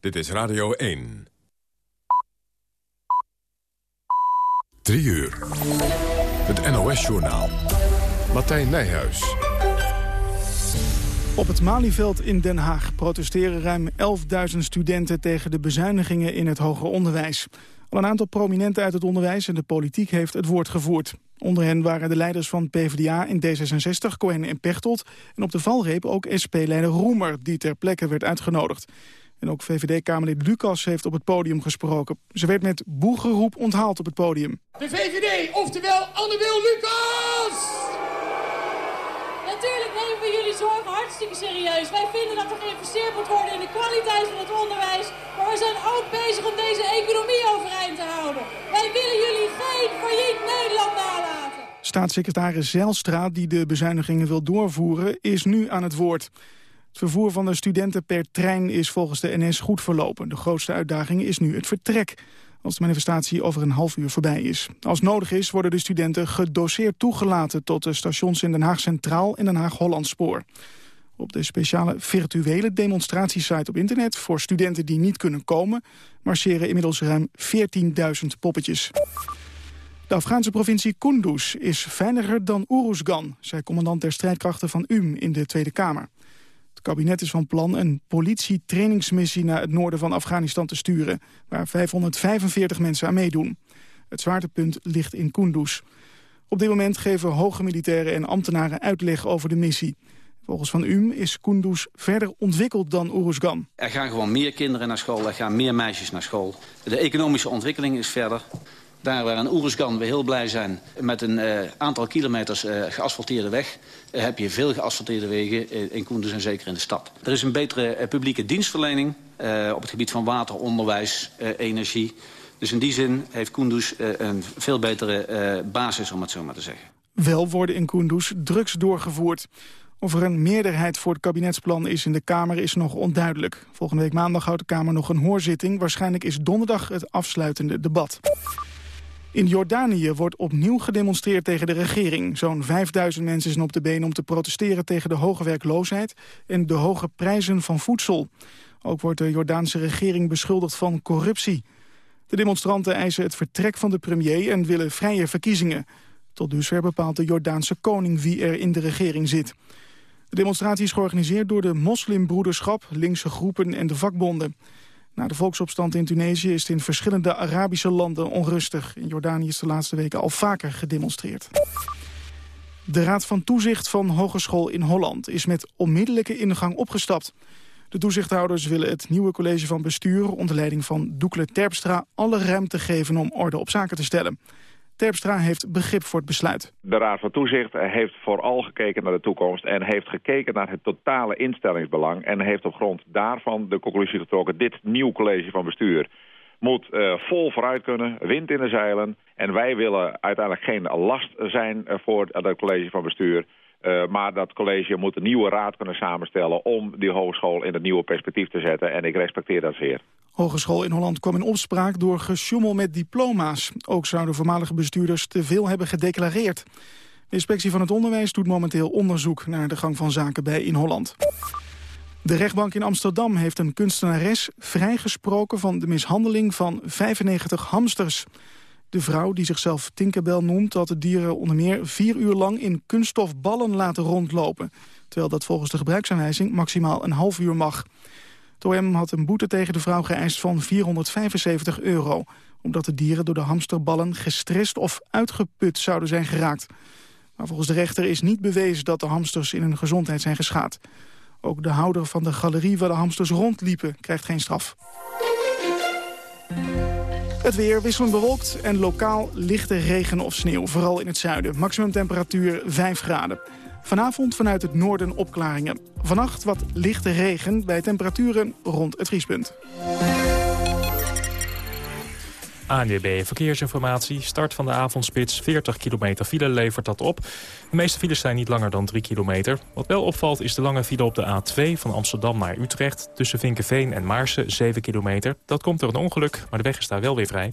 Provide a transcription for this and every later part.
Dit is Radio 1. 3 uur. Het NOS-journaal. Martijn Nijhuis. Op het Malieveld in Den Haag protesteren ruim 11.000 studenten tegen de bezuinigingen in het hoger onderwijs. Al een aantal prominenten uit het onderwijs en de politiek heeft het woord gevoerd. Onder hen waren de leiders van PvdA in D66, Cohen en Pechtold... en op de valreep ook SP-leider Roemer, die ter plekke werd uitgenodigd. En ook VVD-Kamerlid Lucas heeft op het podium gesproken. Ze werd met boegeroep onthaald op het podium. De VVD, oftewel Anne-Wil Lucas! Natuurlijk nemen we jullie zorgen hartstikke serieus. Wij vinden dat er geïnvesteerd moet worden in de kwaliteit van het onderwijs. Maar we zijn ook bezig om deze economie overeind te houden. Wij willen jullie geen failliet Nederland nalaten. Staatssecretaris Zijlstra, die de bezuinigingen wil doorvoeren, is nu aan het woord. Het vervoer van de studenten per trein is volgens de NS goed verlopen. De grootste uitdaging is nu het vertrek als de manifestatie over een half uur voorbij is. Als nodig is worden de studenten gedoseerd toegelaten... tot de stations in Den Haag Centraal en Den Haag Hollandspoor. Op de speciale virtuele demonstratiesite op internet... voor studenten die niet kunnen komen... marcheren inmiddels ruim 14.000 poppetjes. De Afghaanse provincie Kunduz is veiliger dan Uruzgan... zei commandant der strijdkrachten van UM in de Tweede Kamer. Kabinet is van plan een politietrainingsmissie naar het noorden van Afghanistan te sturen, waar 545 mensen aan meedoen. Het zwaartepunt ligt in Kunduz. Op dit moment geven hoge militairen en ambtenaren uitleg over de missie. Volgens Van UM is Kunduz verder ontwikkeld dan Uruzgan. Er gaan gewoon meer kinderen naar school, er gaan meer meisjes naar school. De economische ontwikkeling is verder. Daar waar in Oeruzgan we heel blij zijn met een uh, aantal kilometers uh, geasfalteerde weg... Uh, heb je veel geasfalteerde wegen in Koenders en zeker in de stad. Er is een betere publieke dienstverlening op het gebied van water, onderwijs, energie. Dus in die zin heeft Koenders een veel betere basis, om het zo maar te zeggen. Wel worden in Koenders drugs doorgevoerd. Of er een meerderheid voor het kabinetsplan is in de Kamer is nog onduidelijk. Volgende week maandag houdt de Kamer nog een hoorzitting. Waarschijnlijk is donderdag het afsluitende debat. In Jordanië wordt opnieuw gedemonstreerd tegen de regering. Zo'n 5000 mensen zijn op de been om te protesteren tegen de hoge werkloosheid en de hoge prijzen van voedsel. Ook wordt de Jordaanse regering beschuldigd van corruptie. De demonstranten eisen het vertrek van de premier en willen vrije verkiezingen. Tot dusver bepaalt de Jordaanse koning wie er in de regering zit. De demonstratie is georganiseerd door de moslimbroederschap, linkse groepen en de vakbonden. Na de volksopstand in Tunesië is het in verschillende Arabische landen onrustig. In Jordanië is de laatste weken al vaker gedemonstreerd. De Raad van Toezicht van Hogeschool in Holland is met onmiddellijke ingang opgestapt. De toezichthouders willen het nieuwe college van bestuur onder leiding van Doekle Terpstra alle ruimte geven om orde op zaken te stellen. Terpstra heeft begrip voor het besluit. De Raad van Toezicht heeft vooral gekeken naar de toekomst... en heeft gekeken naar het totale instellingsbelang... en heeft op grond daarvan de conclusie getrokken... dit nieuw college van bestuur moet uh, vol vooruit kunnen, wind in de zeilen... en wij willen uiteindelijk geen last zijn voor het college van bestuur... Maar dat college moet een nieuwe raad kunnen samenstellen... om die hogeschool in het nieuwe perspectief te zetten. En ik respecteer dat zeer. Hogeschool in Holland kwam in opspraak door gesjoemel met diploma's. Ook zouden voormalige bestuurders te veel hebben gedeclareerd. De inspectie van het onderwijs doet momenteel onderzoek naar de gang van zaken bij in Holland. De rechtbank in Amsterdam heeft een kunstenares vrijgesproken van de mishandeling van 95 hamsters. De vrouw, die zichzelf Tinkerbell noemt, had de dieren onder meer vier uur lang in kunststofballen laten rondlopen. Terwijl dat volgens de gebruiksaanwijzing maximaal een half uur mag. OM had een boete tegen de vrouw geëist van 475 euro... omdat de dieren door de hamsterballen gestrest of uitgeput zouden zijn geraakt. Maar volgens de rechter is niet bewezen dat de hamsters in hun gezondheid zijn geschaad. Ook de houder van de galerie waar de hamsters rondliepen krijgt geen straf. Het weer wisselend bewolkt en lokaal lichte regen of sneeuw, vooral in het zuiden. Maximum temperatuur 5 graden. Vanavond vanuit het noorden opklaringen. Vannacht wat lichte regen bij temperaturen rond het vriespunt. ANWB Verkeersinformatie. Start van de avondspits. 40 kilometer file levert dat op. De meeste files zijn niet langer dan 3 kilometer. Wat wel opvalt is de lange file op de A2 van Amsterdam naar Utrecht. Tussen Vinkenveen en Maarsen 7 kilometer. Dat komt door een ongeluk, maar de weg is daar wel weer vrij.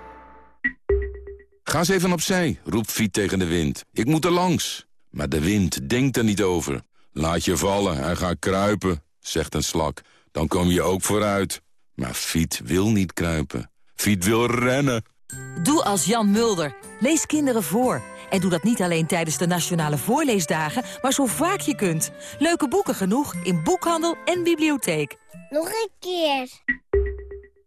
Ga eens even opzij, roept Fiet tegen de wind. Ik moet er langs. Maar de wind denkt er niet over. Laat je vallen en ga kruipen, zegt een slak. Dan kom je ook vooruit. Maar Fiet wil niet kruipen. Fiet wil rennen. Doe als Jan Mulder. Lees kinderen voor. En doe dat niet alleen tijdens de Nationale Voorleesdagen, maar zo vaak je kunt. Leuke boeken genoeg in boekhandel en bibliotheek. Nog een keer.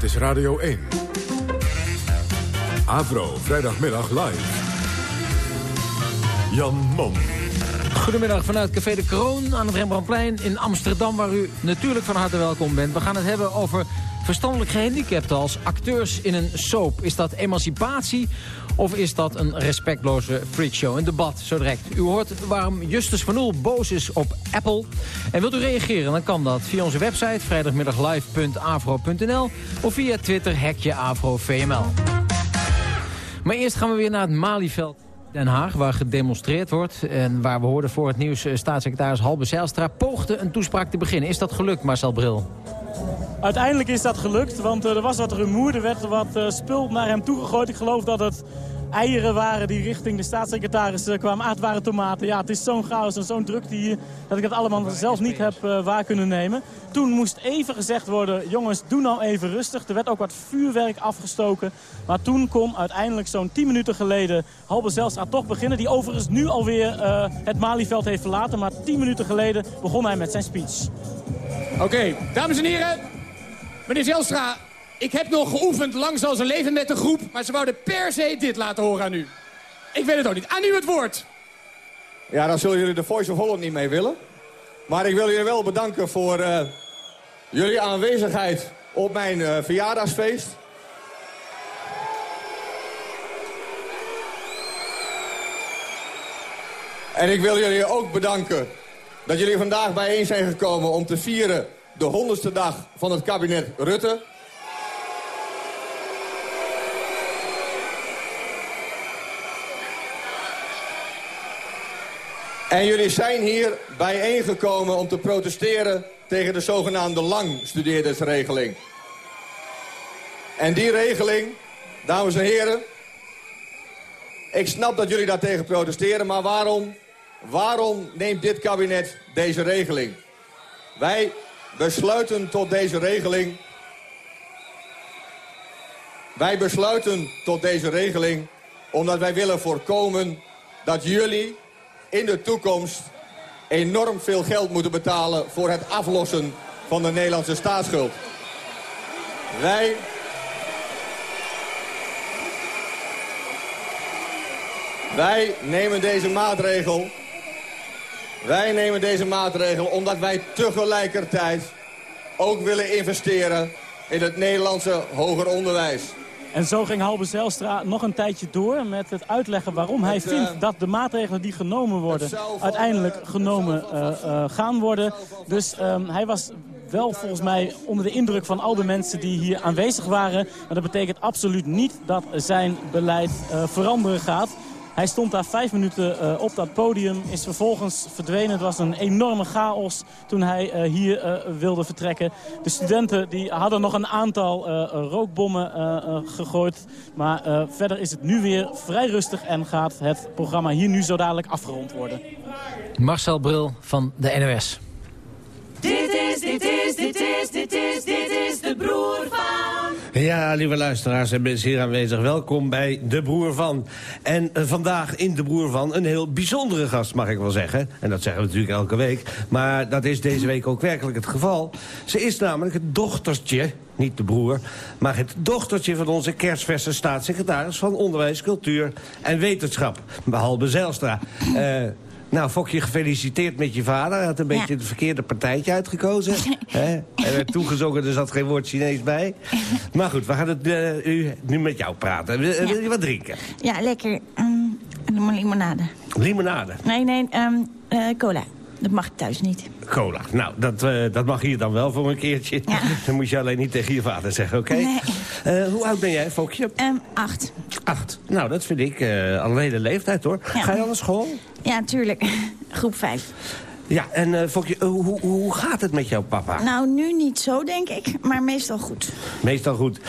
Dit is Radio 1. Avro, vrijdagmiddag live. Jan Mom. Goedemiddag vanuit Café de Kroon aan het Rembrandtplein in Amsterdam... waar u natuurlijk van harte welkom bent. We gaan het hebben over verstandelijk gehandicapten als acteurs in een soap. Is dat emancipatie of is dat een respectloze freakshow? Een debat, zo direct. U hoort waarom Justus van Oel boos is op Apple. En wilt u reageren, dan kan dat via onze website... vrijdagmiddaglive.avro.nl of via Twitter, hekje AfroVML. Maar eerst gaan we weer naar het Malieveld. Den Haag, waar gedemonstreerd wordt. En waar we hoorden voor het nieuws eh, staatssecretaris Halbe Zijlstra... poogde een toespraak te beginnen. Is dat gelukt, Marcel Bril? Uiteindelijk is dat gelukt, want eh, er was wat rumoer. Er werd wat uh, spul naar hem toegegooid. Ik geloof dat het eieren waren die richting de staatssecretaris uh, kwamen. Ah, het waren tomaten. Ja, het is zo'n chaos en zo'n drukte hier... dat ik het allemaal zelf niet heb waar kunnen nemen. Toen moest even gezegd worden... jongens, doe nou even rustig. Er werd ook wat vuurwerk afgestoken. Maar toen kon uiteindelijk zo'n 10 minuten geleden... Halbe Zijlstra toch beginnen. Die overigens nu alweer het Malieveld heeft verlaten. Maar 10 minuten geleden begon hij met zijn speech. Oké, okay, dames en heren... Meneer Zelstra, ik heb nog geoefend lang zoals een leven met de groep... maar ze wouden per se dit laten horen aan u. Ik weet het ook niet. Aan u het woord. Ja, dan zullen jullie de Voice of Holland niet mee willen. Maar ik wil jullie wel bedanken voor uh, jullie aanwezigheid op mijn uh, verjaardagsfeest. En ik wil jullie ook bedanken dat jullie vandaag bijeen zijn gekomen om te vieren de honderdste dag van het kabinet Rutte. En jullie zijn hier bijeengekomen om te protesteren tegen de zogenaamde langstudeerdersregeling. En die regeling, dames en heren, ik snap dat jullie daartegen protesteren, maar waarom, waarom neemt dit kabinet deze regeling? Wij besluiten tot deze regeling... Wij besluiten tot deze regeling omdat wij willen voorkomen dat jullie in de toekomst enorm veel geld moeten betalen voor het aflossen van de Nederlandse staatsschuld. Wij... Wij nemen deze maatregel wij nemen deze maatregel omdat wij tegelijkertijd ook willen investeren in het Nederlandse hoger onderwijs. En zo ging Halbe Zijlstra nog een tijdje door met het uitleggen waarom hij vindt dat de maatregelen die genomen worden uiteindelijk genomen uh, uh, gaan worden. Dus um, hij was wel volgens mij onder de indruk van al de mensen die hier aanwezig waren. Maar dat betekent absoluut niet dat zijn beleid uh, veranderen gaat. Hij stond daar vijf minuten uh, op dat podium, is vervolgens verdwenen. Het was een enorme chaos toen hij uh, hier uh, wilde vertrekken. De studenten die hadden nog een aantal rookbommen gegooid. Maar verder is het nu weer vrij rustig en gaat het programma hier nu zo dadelijk afgerond worden. Marcel Bril van de NOS. Dit is, dit is, dit is, dit is, dit is de broer van... Ja, lieve luisteraars en mensen hier aanwezig, welkom bij De Broer Van. En uh, vandaag in De Broer Van een heel bijzondere gast, mag ik wel zeggen. En dat zeggen we natuurlijk elke week. Maar dat is deze week ook werkelijk het geval. Ze is namelijk het dochtertje, niet de broer... maar het dochtertje van onze kerstverse staatssecretaris... van Onderwijs, Cultuur en Wetenschap, Halbe Zijlstra. Uh, nou, Fokje, gefeliciteerd met je vader. Hij had een beetje het verkeerde partijtje uitgekozen. Hij werd toegezongen, er zat geen woord Chinees bij. Maar goed, we gaan het uh, u, nu met jou praten. Wil, je wat drinken? Ja, lekker. Um, limonade. Limonade? Nee, nee, um, uh, cola. Dat mag thuis niet. Cola. Nou, dat, uh, dat mag hier dan wel voor een keertje. Ja. Dan moet je alleen niet tegen je vader zeggen, oké? Okay? Nee. Uh, hoe oud ben jij, Fokje? Um, acht. Acht. Nou, dat vind ik uh, al een hele leeftijd, hoor. Ja. Ga je al naar school? Ja, tuurlijk. Groep vijf. Ja, en uh, Fokje, hoe, hoe gaat het met jouw papa? Nou, nu niet zo, denk ik, maar meestal goed. Meestal goed.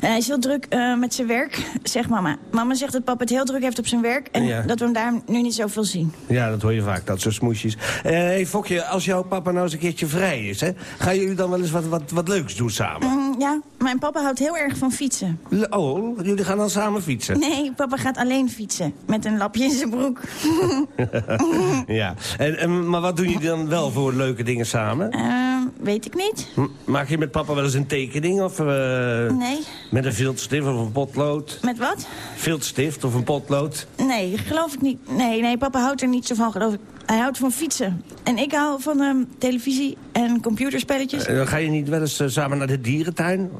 En hij is heel druk uh, met zijn werk, zegt mama. Mama zegt dat papa het heel druk heeft op zijn werk... en ja. dat we hem daar nu niet zoveel zien. Ja, dat hoor je vaak, dat soort smoesjes. Hé, uh, hey, Fokje, als jouw papa nou eens een keertje vrij is... Hè, gaan jullie dan wel eens wat, wat, wat leuks doen samen? Mm, ja, mijn papa houdt heel erg van fietsen. Oh, jullie gaan dan samen fietsen? Nee, papa gaat alleen fietsen. Met een lapje in zijn broek. ja, en, en, maar wat doen jullie dan wel voor leuke dingen samen? Uh, weet ik niet. M maak je met papa wel eens een tekening? Of, uh, nee. Met een viltstift of een potlood? Met wat? Viltstift of een potlood? Nee, geloof ik niet. Nee, nee, papa houdt er niet zo van, geloof ik. Hij houdt van fietsen. En ik hou van um, televisie en computerspelletjes. Uh, ga je niet wel eens uh, samen naar de dierentuin?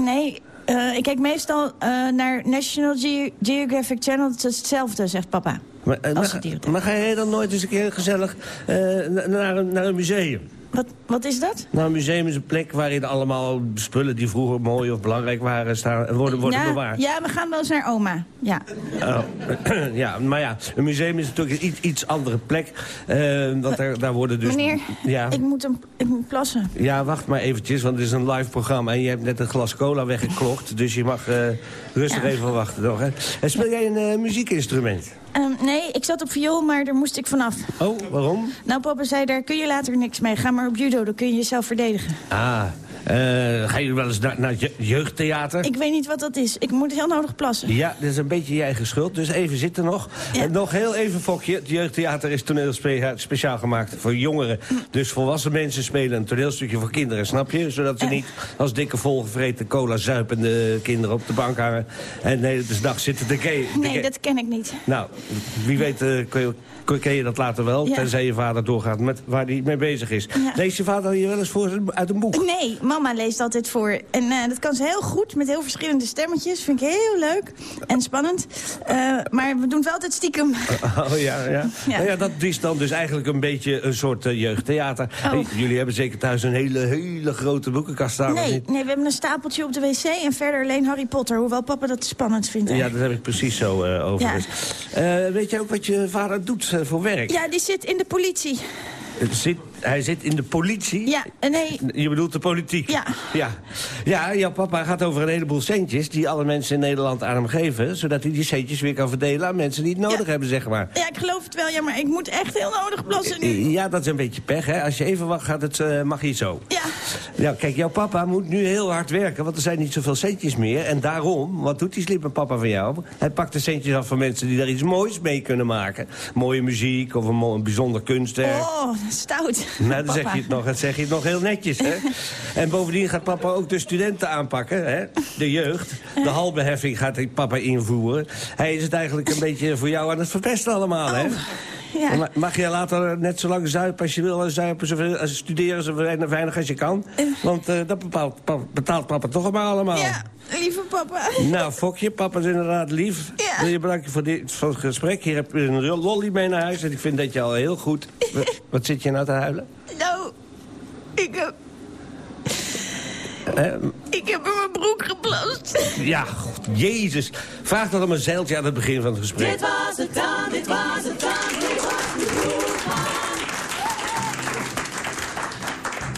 Nee, uh, ik kijk meestal naar National Ge Geographic Channel. Het is hetzelfde, zegt papa. Maar, maar, maar ga jij dan nooit eens een keer gezellig naar, een, naar een museum? Wat, wat is dat? Nou, een museum is een plek waarin allemaal spullen die vroeger mooi of belangrijk waren staan, worden, worden ja, bewaard. Ja, we gaan wel eens naar oma. Ja. Oh, ja, maar ja, een museum is natuurlijk een iets, iets andere plek. Uh, want daar, daar worden dus... Meneer, ja. ik, moet hem, ik moet plassen. Ja, wacht maar eventjes, want het is een live programma. En je hebt net een glas cola weggeklokt. Dus je mag uh, rustig ja. even wachten nog. Hè. En speel jij een uh, muziekinstrument? Um, nee, ik zat op viool, maar daar moest ik vanaf. Oh, waarom? Nou, papa zei, daar kun je later niks mee. Ga maar op judo, dan kun je jezelf verdedigen. Ah, uh, ga je wel eens naar, naar je jeugdtheater? Ik weet niet wat dat is. Ik moet heel nodig plassen. Ja, dat is een beetje je eigen schuld. Dus even zitten nog. Ja. En nog heel even, Fokje. Het jeugdtheater is toneel spe speciaal gemaakt voor jongeren. Dus volwassen mensen spelen een toneelstukje voor kinderen, snap je? Zodat ze niet als dikke volgevreten cola zuipende kinderen op de bank hangen. En de hele dag zitten te gamen. Nee, dat ken ik niet. Nou, wie weet uh, kun je ken je dat later wel, ja. tenzij je vader doorgaat met waar hij mee bezig is. Ja. Leest je vader je wel eens voor uit een boek? Nee, mama leest altijd voor. En uh, dat kan ze heel goed, met heel verschillende stemmetjes. Vind ik heel leuk en spannend. Uh, maar we doen het wel altijd stiekem. Oh ja, ja. ja. Nou ja dat is dan dus eigenlijk een beetje een soort uh, jeugdtheater. Oh. Hey, jullie hebben zeker thuis een hele, hele grote boekenkast staan. Nee, nee, we hebben een stapeltje op de wc en verder alleen Harry Potter. Hoewel papa dat spannend vindt. Ja, dat heb ik precies zo overigens. weet je ook wat je vader doet voor werk? Ja, die zit in de politie. Zit, hij zit in de politie? Ja, nee. Je bedoelt de politiek? Ja. Ja, ja jouw papa gaat over een heleboel centjes... die alle mensen in Nederland aan hem geven... zodat hij die centjes weer kan verdelen aan mensen die het nodig ja. hebben, zeg maar. Ja, ik geloof het wel, ja, maar ik moet echt heel nodig plassen nu. Ja, dat is een beetje pech, hè. Als je even wacht, gaat het, uh, mag je zo. Ja. Ja, kijk, jouw papa moet nu heel hard werken... want er zijn niet zoveel centjes meer. En daarom, wat doet die slimme papa van jou? Hij pakt de centjes af van mensen die daar iets moois mee kunnen maken. Mooie muziek of een, een bijzonder kunstwerk. Oh, stout. Nou, dan zeg je het nog, dan zeg je het nog heel netjes, hè. en bovendien gaat papa ook de studenten aanpakken, hè. De jeugd. De halbeheffing gaat papa invoeren. Hij is het eigenlijk een beetje voor jou aan het verpesten allemaal, hè. Ja. Mag je later net zo lang zuipen als je wil... en zuipen zoveel, als studeren zo weinig als je kan? Want uh, dat bepaalt, papa, betaalt papa toch maar allemaal. Ja, lieve papa. Nou, fokje, papa is inderdaad lief. Ja. Wil je bedanken voor, dit, voor het gesprek. Hier heb je een lolly mee naar huis en ik vind dat je al heel goed... Wat zit je nou te huilen? Nou, Ik heb... Ik heb in mijn broek geplast. Ja, God, jezus. Vraag dat om een zeiltje aan het begin van het gesprek. Dit was het dan, dit was het dan, dit was de broer van.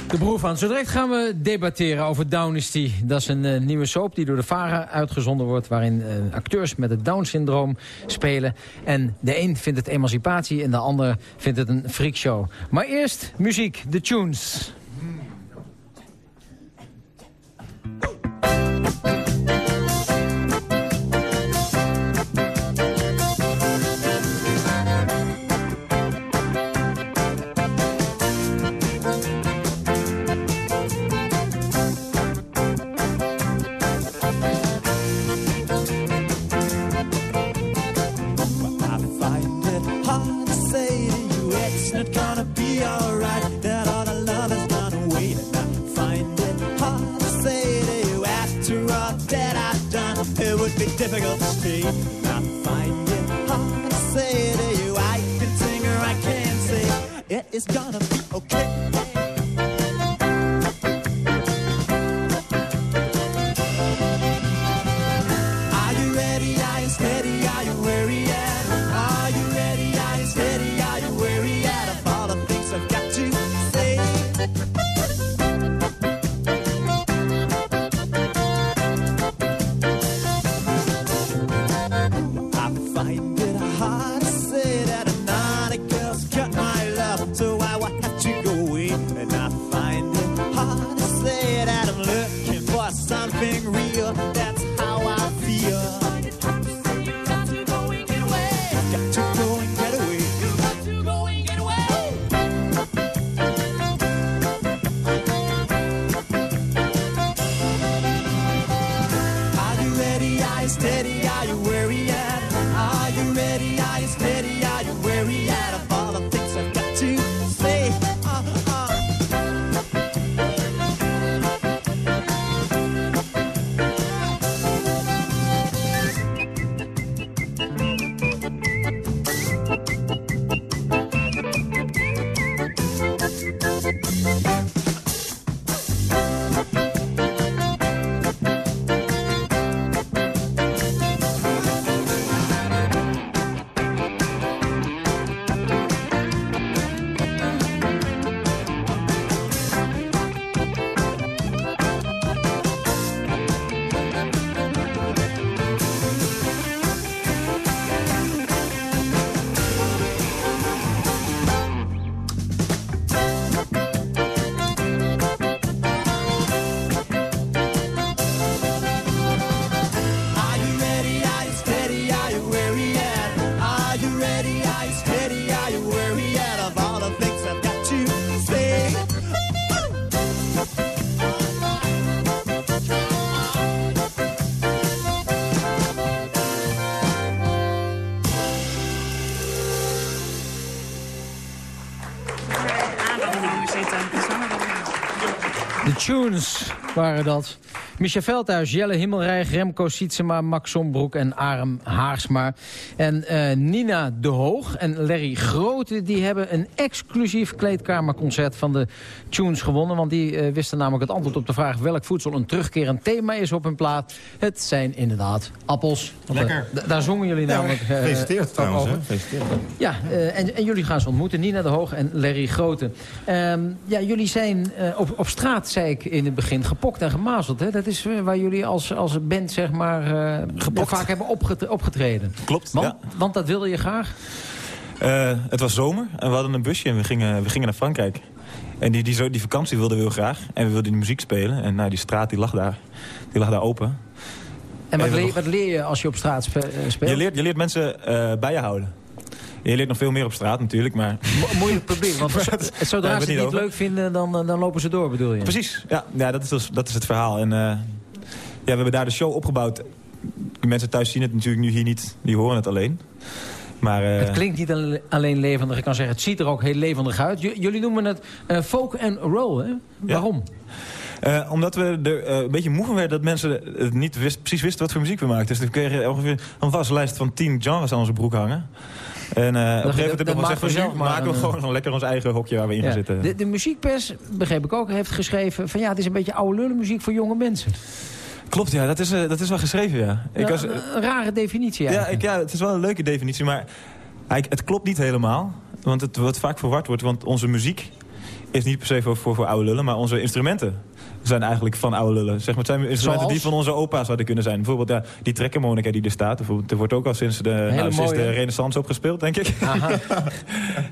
De broer van. Zo direct gaan we debatteren over Downesty. Dat is een eh, nieuwe soap die door de VARA uitgezonden wordt... waarin eh, acteurs met het Down-syndroom spelen. En de een vindt het emancipatie en de ander vindt het een freakshow. Maar eerst muziek, de tunes. Tunes waren dat. Michel Veldhuis, Jelle Himmelrijk, Remco Sietsema, Max Sombroek en Arem Haarsma. En eh, Nina de Hoog en Larry Grote die hebben een exclusief kleedkamerconcert van de tunes gewonnen. Want die eh, wisten namelijk het antwoord op de vraag welk voedsel een terugkerend thema is op hun plaat. Het zijn inderdaad appels. Eh, Lekker. daar zongen jullie namelijk eh, Gefeliciteerd trouwens, over. Gefeliciteerd. Ja, en, en jullie gaan ze ontmoeten, Nina de Hoog en Larry Grote. Ehm, ja, jullie zijn op, op straat, zei ik in het begin, gepokt en gemazeld. Hè? Dat is waar jullie als, als band zeg maar, vaak hebben opgetre- opgetreden. Klopt, want, ja. want dat wilde je graag? Het was zomer en we hadden een busje en we gingen, we gingen naar Frankrijk. En die, die, zo- die vakantie wilden we heel graag. En we wilden die muziek spelen. En nou, die straat die lag, daar, die lag daar open. En wat, leer, nog- wat leer je als je op straat eh, speelt? Je leert, je leert mensen eh, bij je houden. Je leert nog veel meer op straat natuurlijk, maar... Mo- moeilijk probleem, want Daar zodra ze het niet over. leuk vinden, dan, eh, dan lopen ze door, bedoel je? Precies, ja, ja dat, is, dus- dat is het verhaal. En ja, we hebben daar de show opgebouwd. De mensen thuis zien het natuurlijk nu hier niet, die horen het alleen. Maar, eh, Het klinkt niet alle- alleen levendig, ik kan zeggen, het ziet er ook heel levendig uit. J- jullie noemen het eh, folk and roll, hè? Waarom? Eh, omdat we er een beetje moe van werden dat mensen het niet wist, precies wisten wat voor muziek we maakten. Dus we kregen ongeveer een waslijst van tien genres aan onze broek hangen. En op een gegeven moment hebben we gezegd, maken we een, gewoon, lekker ons eigen hokje waar we in gaan Ja. zitten. De, de muziekpers, begreep ik ook, heeft geschreven... van ja, het is een beetje oude lullenmuziek voor jonge mensen. Klopt, ja, dat is, eh, dat is wel geschreven, ja. Ik Ja, was, een, een rare definitie ja, ik, ja, het is wel een leuke definitie, maar het klopt niet helemaal. Want het wordt vaak verward wordt, want onze muziek is niet per se voor, voor, voor oude lullen, maar onze instrumenten zijn eigenlijk van oude lullen. Zeg maar, het zijn instrumenten Zoals? die van onze opa's hadden kunnen zijn. Bijvoorbeeld ja, die trekkermonica die er staat. Bijvoorbeeld, er wordt ook al sinds de, nou, sinds de renaissance opgespeeld, denk ik. Aha.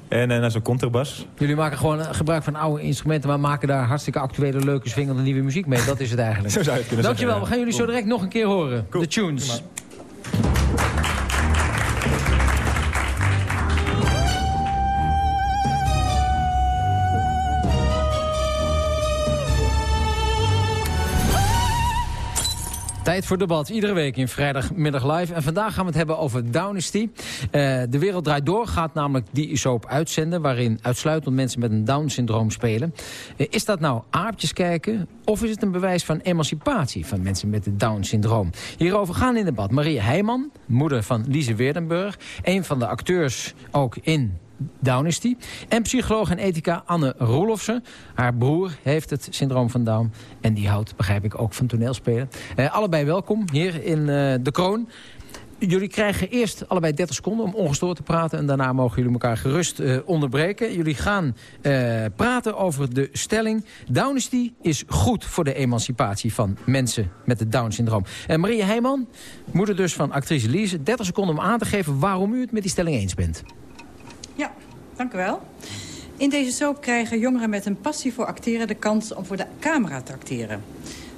en eh, nou, zo'n contrabas. Jullie maken gewoon eh, gebruik van oude instrumenten... maar maken daar hartstikke actuele, leuke, swingende nieuwe muziek mee. Dat is het eigenlijk. Zo zou je het kunnen Dankjewel, zeggen, we gaan jullie zo direct nog een keer horen. De tunes. Tijd voor debat. Iedere week in vrijdagmiddag live. En vandaag gaan we het hebben over Downesty. Eh, de Wereld Draait Door gaat namelijk die soap uitzenden... waarin uitsluitend mensen met een Down-syndroom spelen. Eh, is dat nou aapjes kijken... of is het een bewijs van emancipatie van mensen met het Down-syndroom? Hierover gaan in debat Marie Heijman, moeder van Lise Weerdenburg... een van de acteurs ook in Downesty. En psycholoog en ethica Anne Roelofsen. Haar broer heeft het syndroom van Down. En die houdt, begrijp ik, ook van toneelspelen. Eh, allebei welkom hier in eh, De Kroon. Jullie krijgen eerst allebei 30 seconden om ongestoord te praten. En daarna mogen jullie elkaar gerust eh, onderbreken. Jullie gaan praten over de stelling... Downesty is goed voor de emancipatie van mensen met het Down-syndroom. Eh, Marie Heijman, moeder dus van actrice Lise. 30 seconden om aan te geven waarom u het met die stelling eens bent. Dank u wel. In deze soap krijgen jongeren met een passie voor acteren de kans om voor de camera te acteren.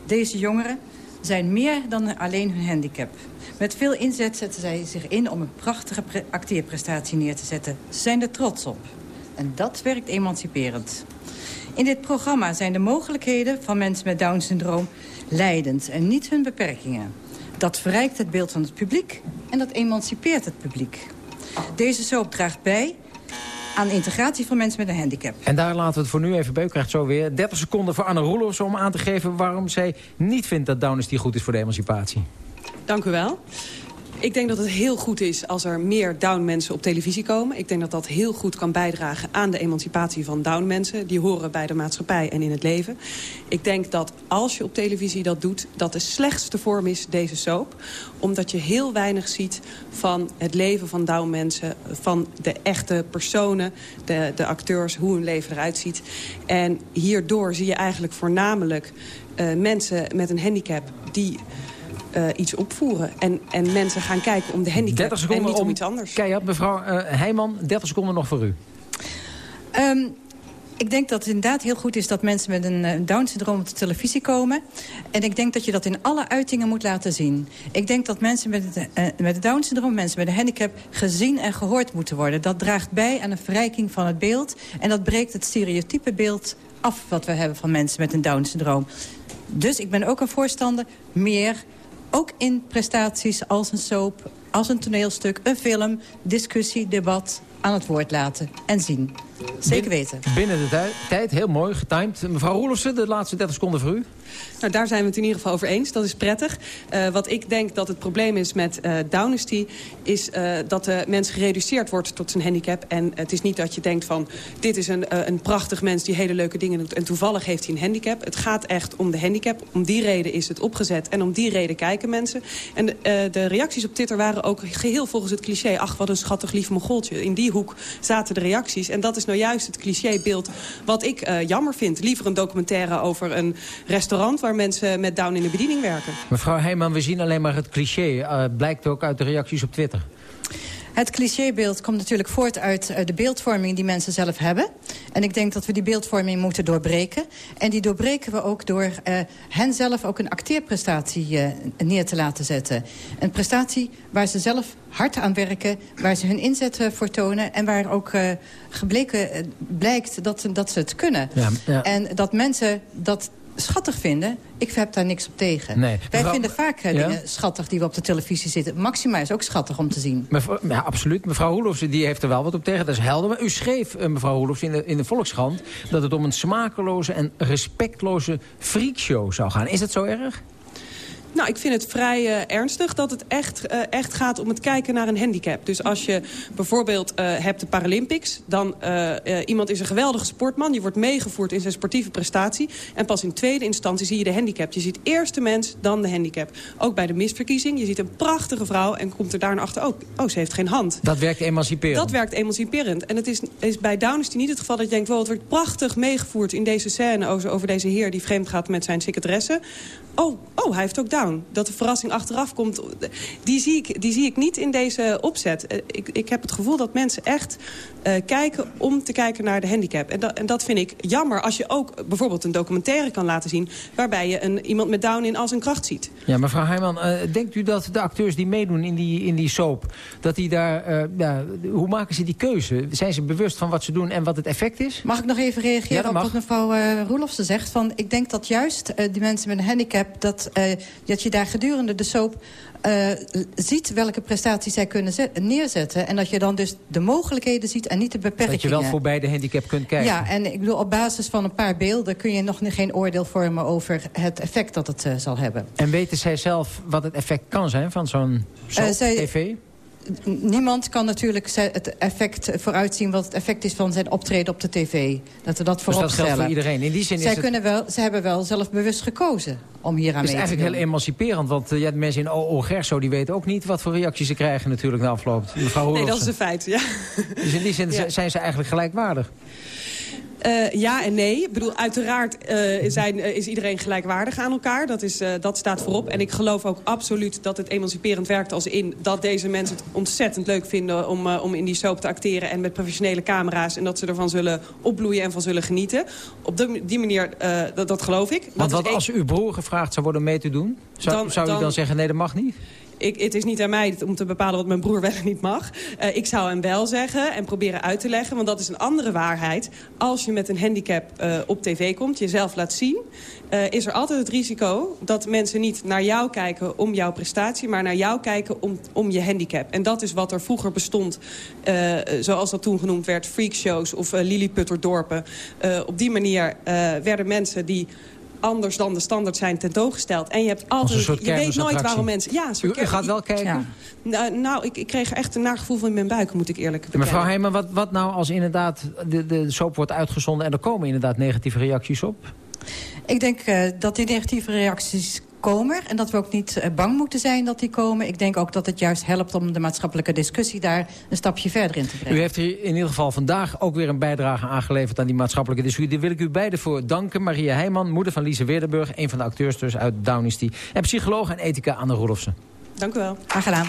Deze jongeren zijn meer dan alleen hun handicap. Met veel inzet zetten zij zich in om een prachtige pre- acteerprestatie neer te zetten. Ze zijn er trots op. En dat werkt emanciperend. In dit programma zijn de mogelijkheden van mensen met Down-syndroom leidend en niet hun beperkingen. Dat verrijkt het beeld van het publiek en dat emancipeert het publiek. Deze soap draagt bij aan integratie van mensen met een handicap. En daar laten we het voor nu even bij. U krijgt zo weer 30 seconden voor Anne Roelofs om aan te geven waarom zij niet vindt dat Downesty goed is voor de emancipatie. Dank u wel. Ik denk dat het heel goed is als er meer Down-mensen op televisie komen. Ik denk dat dat heel goed kan bijdragen aan de emancipatie van Down-mensen. Die horen bij de maatschappij en in het leven. Ik denk dat als je op televisie dat doet, dat de slechtste vorm is deze soap. Omdat je heel weinig ziet van het leven van Down-mensen. Van de echte personen, de, de acteurs, hoe hun leven eruit ziet. En hierdoor zie je eigenlijk voornamelijk eh, mensen met een handicap... die eh, iets opvoeren. En, en mensen gaan kijken om de handicap 30 en niet om om iets anders. Keihard, mevrouw eh, Heijman, 30 seconden nog voor u. Ehm, ik denk dat het inderdaad heel goed is dat mensen met een eh, Down-syndroom op de televisie komen. En ik denk dat je dat in alle uitingen moet laten zien. Ik denk dat mensen met het, eh, met het Down-syndroom, mensen met een handicap... gezien en gehoord moeten worden. Dat draagt bij aan een verrijking van het beeld. En dat breekt het stereotype beeld af wat we hebben van mensen met een Down-syndroom. Dus ik ben ook een voorstander meer, ook in prestaties als een soap... als een toneelstuk, een film, discussie, debat... aan het woord laten en zien. Zeker weten. Binnen de tij- tijd, heel mooi, getimed. Mevrouw Roelofsen, de laatste 30 seconden voor u. Nou, daar zijn we het in ieder geval over eens. Dat is prettig. Eh, wat ik denk dat het probleem is met eh Downesty... is eh, dat de mens gereduceerd wordt tot zijn handicap. En het is niet dat je denkt van... dit is een, een prachtig mens die hele leuke dingen doet... en toevallig heeft hij een handicap. Het gaat echt om de handicap. Om die reden is het opgezet. En om die reden kijken mensen. En de, de reacties op Twitter waren ook geheel volgens het cliché... ach, wat een schattig lief mogoltje. In die hoek zaten de reacties. En dat is nou juist het clichébeeld wat ik jammer vind. Liever een documentaire over een restaurant... waar mensen met Down in de bediening werken. Mevrouw Heijman, we zien alleen maar het cliché. eh, blijkt ook uit de reacties op Twitter. Het clichébeeld komt natuurlijk voort uit eh, de beeldvorming die mensen zelf hebben. En ik denk dat we die beeldvorming moeten doorbreken. En die doorbreken we ook door eh, hen zelf ook een acteerprestatie eh, neer te laten zetten. Een prestatie waar ze zelf hard aan werken, waar ze hun inzet voor tonen... en waar ook eh, gebleken blijkt dat, dat ze het kunnen. Ja, ja. En dat mensen dat schattig vinden, ik heb daar niks op tegen. Nee. Wij Mevrouw- vinden vaak Ja? dingen schattig die we op de televisie zitten. Maxima is ook schattig om te zien. Mevrouw, ja, absoluut. Mevrouw Hoelofsen die heeft er wel wat op tegen, dat is helder. Maar u schreef, eh, mevrouw Hoelofsen, in de, in de Volkskrant... dat het om een smakeloze en respectloze freakshow zou gaan. Is dat zo erg? Nou, ik vind het vrij eh, ernstig dat het echt, eh, echt gaat om het kijken naar een handicap. Dus als je bijvoorbeeld eh, hebt de Paralympics... dan iemand is een geweldige sportman. Je wordt meegevoerd in zijn sportieve prestatie. En pas in tweede instantie zie je de handicap. Je ziet eerst de mens, dan de handicap. Ook bij de misverkiezing. Je ziet een prachtige vrouw en komt er daarna achter... oh, oh ze heeft geen hand. Dat werkt emanciperend. Dat werkt emanciperend. En het is, is bij Downesty niet het geval dat je denkt... Wow, het wordt prachtig meegevoerd in deze scène over, over deze heer... die vreemd gaat met zijn secretaresse. Oh, oh, hij heeft ook Down. Dat de verrassing achteraf komt, die zie ik, die zie ik niet in deze opzet. Eh, Ik, ik heb het gevoel dat mensen echt eh, kijken om te kijken naar de handicap. En, dat en dat vind ik jammer als je ook bijvoorbeeld een documentaire kan laten zien... waarbij je een, iemand met Down in al zijn kracht ziet. Ja, mevrouw Heijman, eh, denkt u dat de acteurs die meedoen in die, in die soap... dat die daar, eh, ja, hoe maken ze die keuze? Zijn ze bewust van wat ze doen en wat het effect is? Mag ik nog even reageren op wat mevrouw Roelofsen zegt? Van, ik denk dat juist eh, die mensen met een handicap... dat, eh, dat je daar gedurende de soap eh, ziet welke prestaties zij kunnen zet- neerzetten. En dat je dan dus de mogelijkheden ziet en niet de beperkingen. Dat je wel voorbij de handicap kunt kijken. Ja, en ik bedoel, op basis van een paar beelden... kun je nog geen oordeel vormen over het effect dat het eh, zal hebben. En weten zij zelf wat het effect kan zijn van zo'n soap, Eh, tv? Niemand kan natuurlijk het effect vooruitzien... wat het effect is van zijn optreden op de tv. Dat we dat Dus voorop dat geldt voor iedereen. In die zin is het- kunnen wel, ze hebben wel zelf bewust gekozen om hier aan Het is mee te eigenlijk doen. heel emanciperend, want eh, ja, de mensen in OO Gerso... die weten ook niet wat voor reacties ze krijgen natuurlijk na afloop. Mevrouw Nee, dat is een feit, ja. Dus in die zin Ja. zijn ze eigenlijk gelijkwaardig. Eh, ja en nee. Ik bedoel, uiteraard eh, zijn, eh, is iedereen gelijkwaardig aan elkaar. Dat, is, dat staat voorop. En ik geloof ook absoluut dat het emanciperend werkt als in... dat deze mensen het ontzettend leuk vinden om, om in die soap te acteren... en met professionele camera's. En dat ze ervan zullen opbloeien en van zullen genieten. Op de, die manier, dat, dat geloof ik. Want dat wat als uw broer gevraagd zou worden mee te doen... zou, Dan- zou u dan- dan zeggen, nee, dat mag niet? Ik, het is niet aan mij om te bepalen wat mijn broer wel en niet mag. Eh, ik zou hem wel zeggen en proberen uit te leggen. Want dat is een andere waarheid. Als je met een handicap eh, op tv komt, jezelf laat zien... eh, is er altijd het risico dat mensen niet naar jou kijken om jouw prestatie... maar naar jou kijken om, om je handicap. En dat is wat er vroeger bestond, zoals dat toen genoemd werd... freakshows of Lilliputterdorpen. Op die manier werden mensen die anders dan de standaard zijn tentoongesteld. En je hebt altijd, een soort je weet nooit waarom mensen... Ja, een soort U- u gaat wel kijken? Ja. Nou, nou, ik, ik kreeg er echt een nagevoel van in mijn buik, moet ik eerlijk bekennen. Mevrouw Heijman, wat, wat nou als inderdaad de, de soap wordt uitgezonden... en er komen inderdaad negatieve reacties op? Ik denk eh, dat die negatieve reacties komen... en dat we ook niet eh, bang moeten zijn dat die komen. Ik denk ook dat het juist helpt om de maatschappelijke discussie... daar een stapje verder in te brengen. U heeft hier in ieder geval vandaag ook weer een bijdrage aangeleverd... aan die maatschappelijke discussie. Daar wil ik u beiden voor danken. Maria Heijman, moeder van Lise Weerdenburg... een van de acteurs dus uit Downisty. En psycholoog en ethica Anne Roelofsen. Dank u wel. Graag gedaan.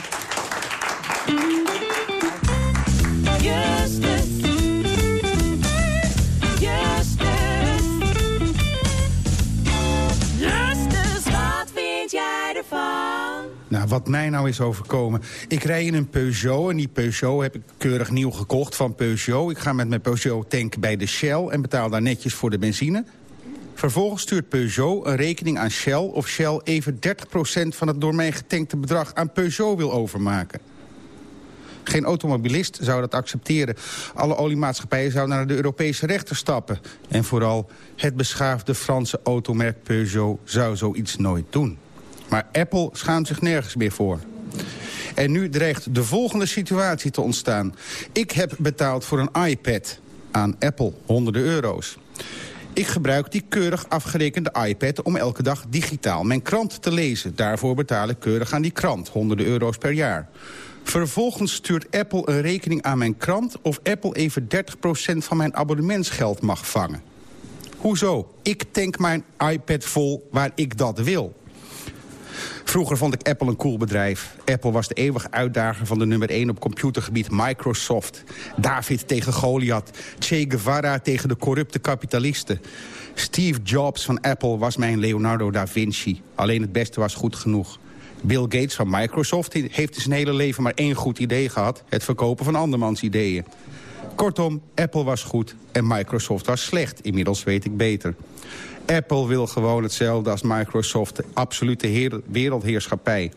Nou, wat mij nou is overkomen. Ik rij in een Peugeot en die Peugeot heb ik keurig nieuw gekocht van Peugeot. Ik ga met mijn Peugeot tanken bij de Shell en betaal daar netjes voor de benzine. Vervolgens stuurt Peugeot een rekening aan Shell... of Shell even 30% van het door mij getankte bedrag aan Peugeot wil overmaken. Geen automobilist zou dat accepteren. Alle oliemaatschappijen zouden naar de Europese rechter stappen. En vooral het beschaafde Franse automerk Peugeot zou zoiets nooit doen. Maar Apple schaamt zich nergens meer voor. En nu dreigt de volgende situatie te ontstaan. Ik heb betaald voor een iPad aan Apple, honderden euro's. Ik gebruik die keurig afgerekende iPad om elke dag digitaal mijn krant te lezen. Daarvoor betaal ik keurig aan die krant, honderden euro's per jaar. Vervolgens stuurt Apple een rekening aan mijn krant... of Apple even 30% van mijn abonnementsgeld mag vangen. Hoezo? Ik tank mijn iPad vol waar ik dat wil. Vroeger vond ik Apple een cool bedrijf. Apple was de eeuwige uitdager van de nummer 1 op computergebied Microsoft. David tegen Goliath. Che Guevara tegen de corrupte kapitalisten. Steve Jobs van Apple was mijn Leonardo da Vinci. Alleen het beste was goed genoeg. Bill Gates van Microsoft heeft in zijn hele leven maar één goed idee gehad. Het verkopen van andermans ideeën. Kortom, Apple was goed en Microsoft was slecht. Inmiddels weet ik beter. Apple wil gewoon hetzelfde als Microsoft, de absolute wereldheerschappij.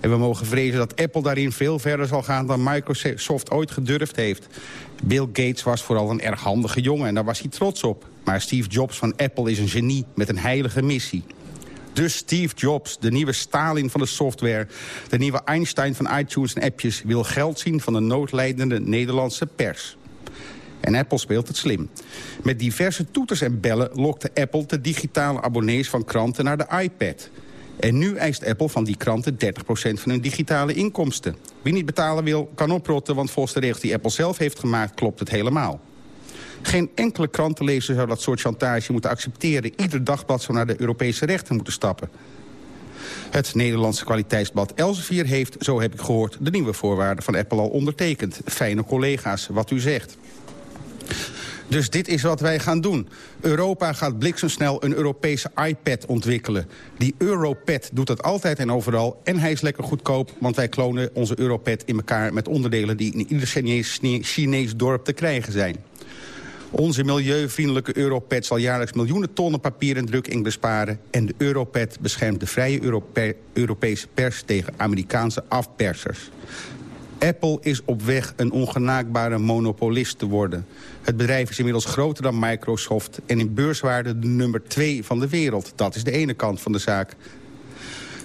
En we mogen vrezen dat Apple daarin veel verder zal gaan dan Microsoft ooit gedurfd heeft. Bill Gates was vooral een erg handige jongen en daar was hij trots op. Maar Steve Jobs van Apple is een genie met een heilige missie. Dus Steve Jobs, de nieuwe Stalin van de software... de nieuwe Einstein van iTunes en appjes... wil geld zien van de noodlijdende Nederlandse pers. En Apple speelt het slim. Met diverse toeters en bellen lokte Apple de digitale abonnees van kranten naar de iPad. En nu eist Apple van die kranten 30% van hun digitale inkomsten. Wie niet betalen wil, kan oprotten, want volgens de regels die Apple zelf heeft gemaakt... klopt het helemaal. Geen enkele krantenlezer zou dat soort chantage moeten accepteren. Ieder dagblad zou naar de Europese rechter moeten stappen. Het Nederlandse kwaliteitsblad Elsevier heeft, zo heb ik gehoord... de nieuwe voorwaarden van Apple al ondertekend. Fijne collega's, wat u zegt. Dus dit is wat wij gaan doen. Europa gaat bliksemsnel een Europese iPad ontwikkelen. Die Europad doet dat altijd en overal. En hij is lekker goedkoop, want wij klonen onze Europad in elkaar... met onderdelen die in ieder Chinees, dorp te krijgen zijn. Onze milieuvriendelijke Europad zal jaarlijks miljoenen tonnen papier en drukking besparen. En de Europad beschermt de vrije Europe Europese pers tegen Amerikaanse afpersers. Apple is op weg een ongenaakbare monopolist te worden. Het bedrijf is inmiddels groter dan Microsoft... en in beurswaarde de nummer twee van de wereld. Dat is de ene kant van de zaak.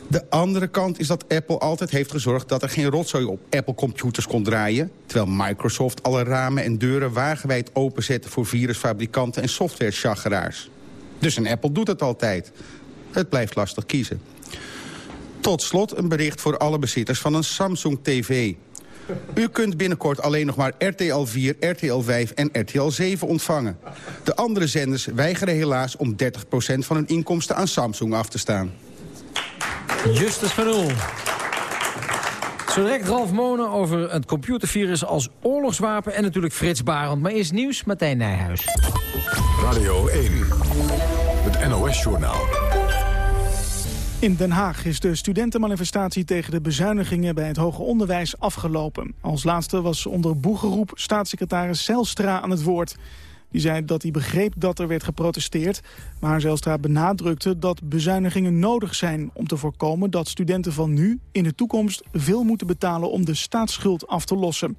De andere kant is dat Apple altijd heeft gezorgd... dat er geen rotzooi op Apple-computers kon draaien... terwijl Microsoft alle ramen en deuren wagenwijd openzette... voor virusfabrikanten en software-chageraars. Dus een Apple doet het altijd. Het blijft lastig kiezen. Tot slot een bericht voor alle bezitters van een Samsung TV. U kunt binnenkort alleen nog maar RTL 4, RTL 5 en RTL 7 ontvangen. De andere zenders weigeren helaas om 30% van hun inkomsten aan Samsung af te staan. Justus van Oel. Zo direct Ralf Monen over het computervirus als oorlogswapen... en natuurlijk Frits Barend. Maar eerst nieuws, Martijn Nijhuis. Radio 1, het NOS-journaal. In Den Haag is de studentenmanifestatie tegen de bezuinigingen bij het hoger onderwijs afgelopen. Als laatste was onder boegeroep staatssecretaris Zelstra aan het woord. Die zei dat hij begreep dat er werd geprotesteerd. Maar Zelstra benadrukte dat bezuinigingen nodig zijn... om te voorkomen dat studenten van nu in de toekomst veel moeten betalen... om de staatsschuld af te lossen.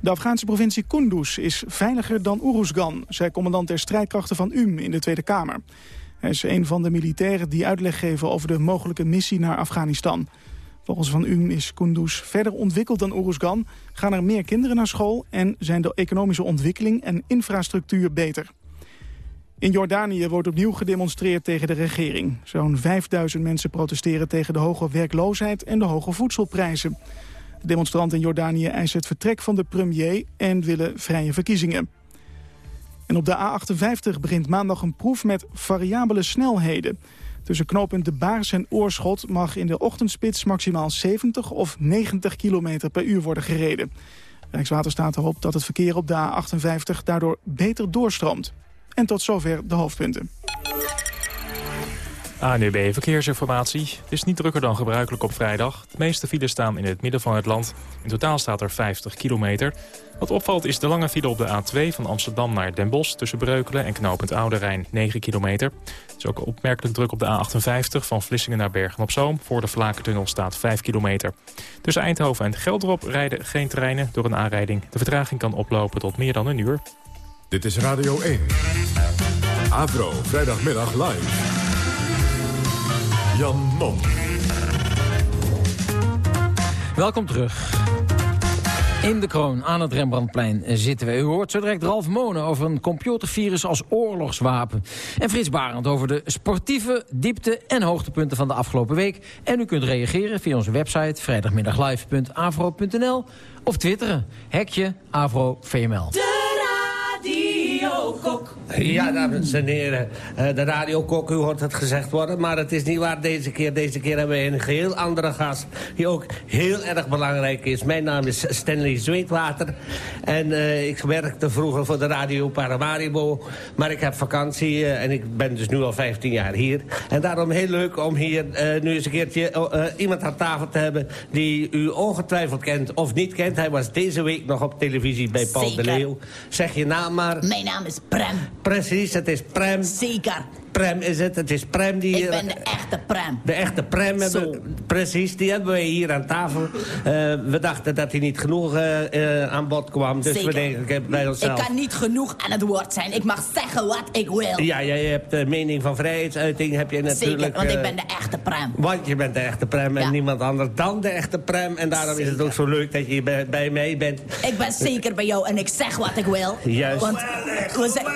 De Afghaanse provincie Kunduz is veiliger dan Uruzgan... zei commandant der strijdkrachten van UM in de Tweede Kamer. Hij is een van de militairen die uitleg geven over de mogelijke missie naar Afghanistan. Volgens Van UM is Kunduz verder ontwikkeld dan Uruzgan, gaan er meer kinderen naar school en zijn de economische ontwikkeling en infrastructuur beter. In Jordanië wordt opnieuw gedemonstreerd tegen de regering. Zo'n 5000 mensen protesteren tegen de hoge werkloosheid en de hoge voedselprijzen. De demonstranten in Jordanië eisen het vertrek van de premier en willen vrije verkiezingen. En op de A58 begint maandag een proef met variabele snelheden. Tussen knooppunt De Baars en Oorschot mag in de ochtendspits maximaal 70 of 90 km per uur worden gereden. Rijkswaterstaat erop dat het verkeer op de A58 daardoor beter doorstroomt. En tot zover de hoofdpunten. ANUB Verkeersinformatie. Het is niet drukker dan gebruikelijk op vrijdag. De meeste files staan in het midden van het land. In totaal staat er 50 kilometer. Wat opvalt is de lange file op de A2 van Amsterdam naar Den Bosch... tussen Breukelen en knooppunt Oude Rijn 9 kilometer. Het is ook opmerkelijk druk op de A58 van Vlissingen naar Bergen-op-Zoom. Voor de Vlakentunnel staat 5 kilometer. Tussen Eindhoven en Geldrop rijden geen treinen door een aanrijding. De vertraging kan oplopen tot meer dan een uur. Dit is Radio 1. Avro, vrijdagmiddag live. Jan Mom. Welkom terug. In de kroon aan het Rembrandtplein zitten we. U hoort zo direct Ralf Monen over een computervirus als oorlogswapen. En Frits Barend over de sportieve diepte en hoogtepunten van de afgelopen week. En u kunt reageren via onze website vrijdagmiddaglive.avro.nl of twitteren. Hekje AvroVML. De. Ja, dames en heren. eh, de radiokok, u hoort het gezegd worden. Maar het is niet waar deze keer. Deze keer hebben we een geheel andere gast. Die ook heel erg belangrijk is. Mijn naam is Stanley Zweetwater. En eh, ik werkte vroeger voor de radio Paramaribo. Maar ik heb vakantie eh, en ik ben dus nu al 15 jaar hier. En daarom heel leuk om hier nu eens een keertje eh, iemand aan tafel te hebben... die u ongetwijfeld kent of niet kent. Hij was deze week nog op televisie bij Paul Zeker. de Leeuw. Zeg je naam maar. Mijn naam is Prem. Precies, het is Prem. Zeker. Prem is het, het is Prem die... Ik ben de echte Prem. De echte Prem, hebben, precies, die hebben wij hier aan tafel. Eh, we dachten dat hij niet genoeg eh, eh, aan bod kwam, dus we denken bij Ik onszelf... kan niet genoeg aan het woord zijn. Ik mag zeggen wat ik wil. Ja, jij hebt de mening van vrijheidsuiting, heb je natuurlijk... Zeker, want ik ben de echte Prem. Want je bent de echte Prem en Ja. niemand anders dan de echte Prem. En daarom is het ook zo leuk dat je hier bij, bij mij bent. Ik ben zeker bij jou en ik zeg wat ik wil. Juist. Want we zijn...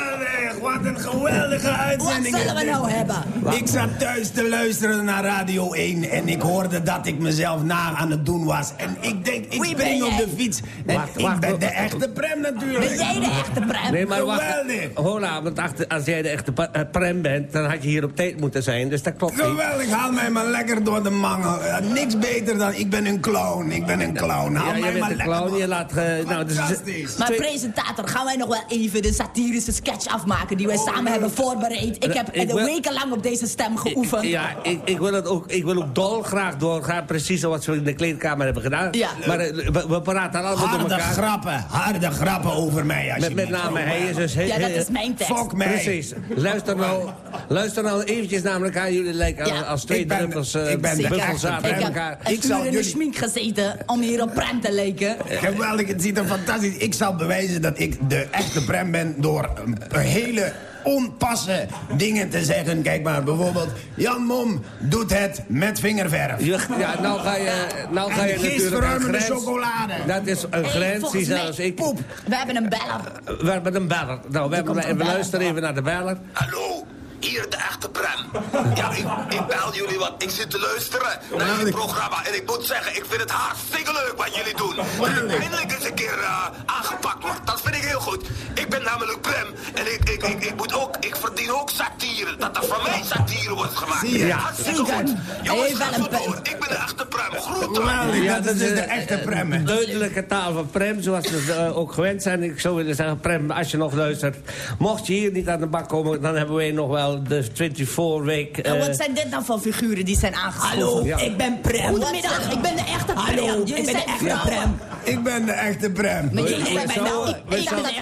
Wat een geweldige uitzending. Wat zullen we nou hebben? Ik zat thuis te luisteren naar Radio 1 en ik hoorde dat ik mezelf na aan het doen was. En ik denk, ik Wie ben spring op de fiets. En Wacht, ik wacht, ben de echte Prem natuurlijk. Ben jij de echte Prem? Nee, maar wacht. Geweldig. Hola, want achter, als jij de echte eh, Prem bent, dan had je hier op tijd moeten zijn. Dus dat klopt niet. Geweldig, haal mij maar lekker door de mangel. Eh, niks beter dan, ik ben een clown, ik ben een clown. Haal Ja, mij je maar bent een lekker clown, door. je laat... eh, nou, dus. Maar presentator, gaan wij nog wel even de satirische sketch afmaken... die wij samen hebben voorbereid. Ik heb Ik wil- wekenlang op deze stem geoefend. Ja, ik, ik, wil het ook, ik wil ook dolgraag doorgaan. Precies zoals we in de kleedkamer hebben gedaan. Ja. Maar eh, we, we praten allemaal door Harde elkaar. grappen, harde grappen over mij Met, alsjeblieft. met name hij is dus... Ja, dat is mijn tekst. Fuck mij. Precies. Luister nou, luister nou eventjes naar elkaar. Jullie lijken Ja. als twee Ik ben- druppels uh, ik ben bij Ik heb elkaar. Ik zal in de jullie- schmink gezeten om hier op Prem te lijken. Geweldig, het ziet er fantastisch Ik zal bewijzen dat ik de echte Prem ben door een, een hele onpassen dingen te zeggen. Kijk maar, bijvoorbeeld... Jan Mom doet het met vingerverf. Ja, ja, nou ga je, nou ga je En natuurlijk een grens... chocolade. Dat is een Hey, grens die zelfs ik... Poep, we hebben een beller. We hebben een beller. Nou, we, hebben, we beller. luisteren even naar de beller. Hallo, hier de echte Prem. Ja, ik, ik bel jullie wat. Ik zit te luisteren naar jullie programma. En ik moet zeggen, ik vind het hartstikke leuk wat jullie doen. Dat het eindelijk eens een keer eh, aangepakt wordt. Dat vind ik heel goed. Ik ben namelijk Prem. En ik, ik, ik, ik, moet ook, ik verdien ook satire. Dat er van mij satire wordt gemaakt. Zie je? Ja. Hartstikke Zeker. goed. Jongens, Hey, ga zo door. Ik ben de echte Prem. Groeten. Ja, dat is de echte Prem. hè. Duidelijke taal van Prem, zoals we eh, ook gewend zijn. Ik zou willen zeggen, Prem, als je nog luistert... mocht je hier niet aan de bak komen... dan hebben wij nog wel de 24-week... En wat zijn dit nou voor figuren die zijn aangeschoven? Hallo, Ja. ik ben Prem. Goedemiddag, ik ben de echte Prem. Hallo, Jullie ik zijn de echte. Prem. Ik ben de echte Prem. Maar jullie Ik zijn mijn zou, naam.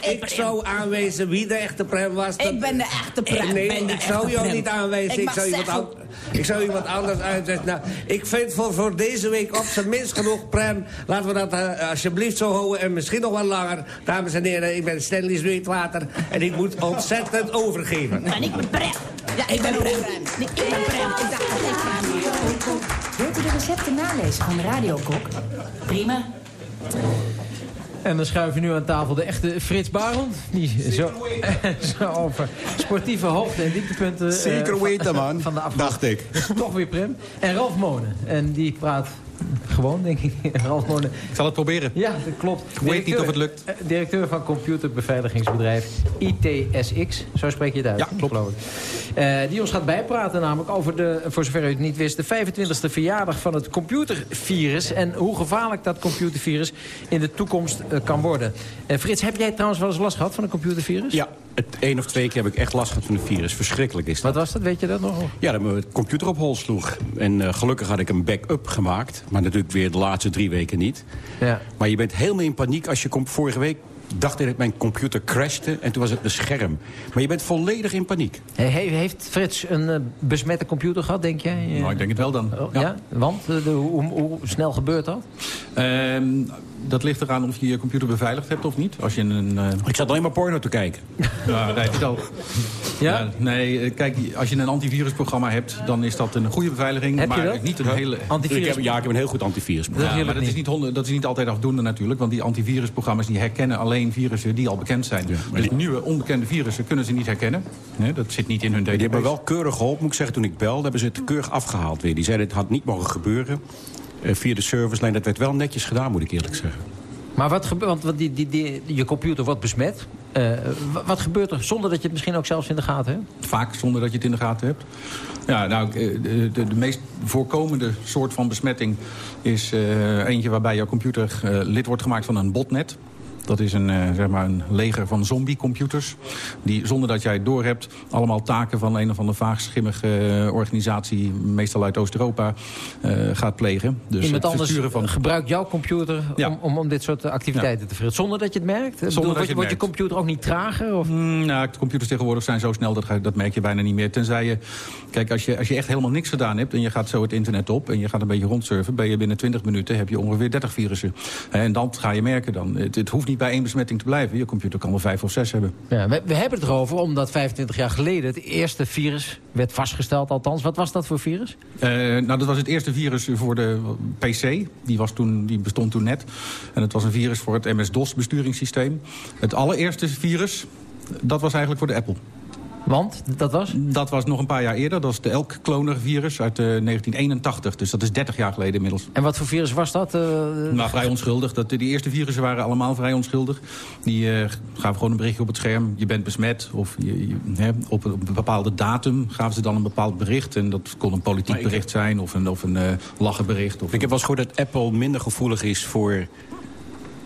Ik, ik aanwijzen wie de echte Prem was. Dat- Ik ben de echte Prem. Nee, ben de ik zou jou Prem. niet aanwijzen. Ik Ik, zou iemand, zeggen- ik zou iemand anders uitzetten. Nou, ik vind voor, voor deze week op zijn minst genoeg Prem. Laten we dat eh, alsjeblieft zo houden. En misschien nog wel langer. Dames en heren, ik ben Stanley Zweetwater. En ik moet ontzettend overgeven. En ik ben Prem. Ja, ik ben Prem. Nee, Ik ben Prem. Ik dacht dat ik Prem Wilt u de recepten nalezen van de radiokok? Prima. En dan schuiven we nu aan tafel de echte Frits Barend. Die zo, zo over sportieve hoogte- en dieptepunten... eh, Zeker van- weten, man. Van de afgelopen- Dacht ik. Toch weer Prem. En Ralf Monen. En die praat gewoon, denk ik. Ralf Monen. Ik zal het proberen. Ja, dat klopt. Ik weet niet of het lukt. eh, Directeur van computerbeveiligingsbedrijf ITSX. Zo spreek je het uit. Ja, klopt. Eh, die ons gaat bijpraten namelijk over de, voor zover u het niet wist... de 25e verjaardag van het computervirus... en hoe gevaarlijk dat computervirus in de toekomst eh, kan worden. Eh, Frits, heb jij trouwens wel eens last gehad van een computervirus? Ja, het één of twee keer heb ik echt last gehad van een virus. Verschrikkelijk is dat. Wat was dat, weet je dat nog? Ja, dat mijn computer op hol sloeg. En eh, gelukkig had ik een backup gemaakt. Maar natuurlijk weer de laatste drie weken niet. Ja. Maar je bent helemaal in paniek als je komt vorige week... dacht ik dat mijn computer crashte en toen was het een scherm. Maar je bent volledig in paniek. He- he- heeft Frits een eh, besmette computer gehad, denk jij? Nou, ik denk het wel dan. oh, ja. Want eh, de, hoe, hoe snel gebeurt dat? Ehm, dat ligt eraan of je je computer beveiligd hebt of niet. Als je een, eh, Ik zat alleen maar porno te kijken. Ja, rijdt het al. Ja? Nee, eh, kijk, als je een antivirusprogramma hebt, dan is dat een goede beveiliging. Heb je maar dat? niet een hele... Ik heb, ja, ik heb een heel goed antivirusprogramma. Ja, maar dat is, niet honderd- dat is niet altijd afdoende natuurlijk. Want die antivirusprogramma's die herkennen alleen virussen die al bekend zijn. dus nieuwe onbekende virussen kunnen ze niet herkennen. Nee, dat zit niet in hun Die database. hebben wel keurig geholpen, moet ik zeggen. Toen ik belde, hebben ze het keurig afgehaald weer. Die zeiden het had niet mogen gebeuren. Eh, via de servicelijn, dat werd wel netjes gedaan, moet ik eerlijk zeggen. Maar wat gebeurt, want die, die, die, je computer wordt besmet. Eh, wa- wat gebeurt er zonder dat je het misschien ook zelfs in de gaten hebt? Vaak zonder dat je het in de gaten hebt. Ja, nou, eh, de, de, de meest voorkomende soort van besmetting is eh, eentje waarbij jouw computer lid wordt gemaakt van een botnet. Dat is een, eh, zeg maar een leger van zombiecomputers. Die zonder dat jij het doorhebt... allemaal taken van een of andere vaag schimmige eh, organisatie... meestal uit Oost-Europa, eh, gaat plegen. Dus Iemand het versturen van... gebruikt jouw computer om, om, om dit soort activiteiten te verrichten. Zonder dat je het merkt? Dat wordt, je wordt je computer ook niet trager? Of? Mm, nou, de computers tegenwoordig zijn zo snel, dat, dat merk je bijna niet meer. Tenzij je... Kijk, als je, als je echt helemaal niks gedaan hebt... en je gaat zo het internet op en je gaat een beetje rondsurfen... ben je binnen 20 minuten heb je ongeveer 30 virussen. En dan ga je merken dan... Het, het hoeft niet bij één besmetting te blijven. Je computer kan wel vijf of zes hebben. Ja, we, we hebben het erover omdat 25 jaar geleden het eerste virus werd vastgesteld. Althans, wat was dat voor virus? Eh, nou, dat was het eerste virus voor de PC. Die, was toen, die bestond toen net. En het was een virus voor het MS-DOS besturingssysteem. Het allereerste virus, dat was eigenlijk voor de Apple. Want, dat was? Dat was nog een paar jaar eerder. Dat is de Elk-kloner-virus uit eh, 1981. Dus dat is 30 jaar geleden inmiddels. En wat voor virus was dat? Eh, Nou, vrij onschuldig. Dat, die eerste virussen waren allemaal vrij onschuldig. Die eh, gaven gewoon een berichtje op het scherm. Je bent besmet. Of je, je- hè, op, een, op een bepaalde datum gaven ze dan een bepaald bericht. En dat kon een politiek ik bericht zijn. Of een, of een eh lachenbericht. Of Ik heb wel eens gehoord dat Apple minder gevoelig is voor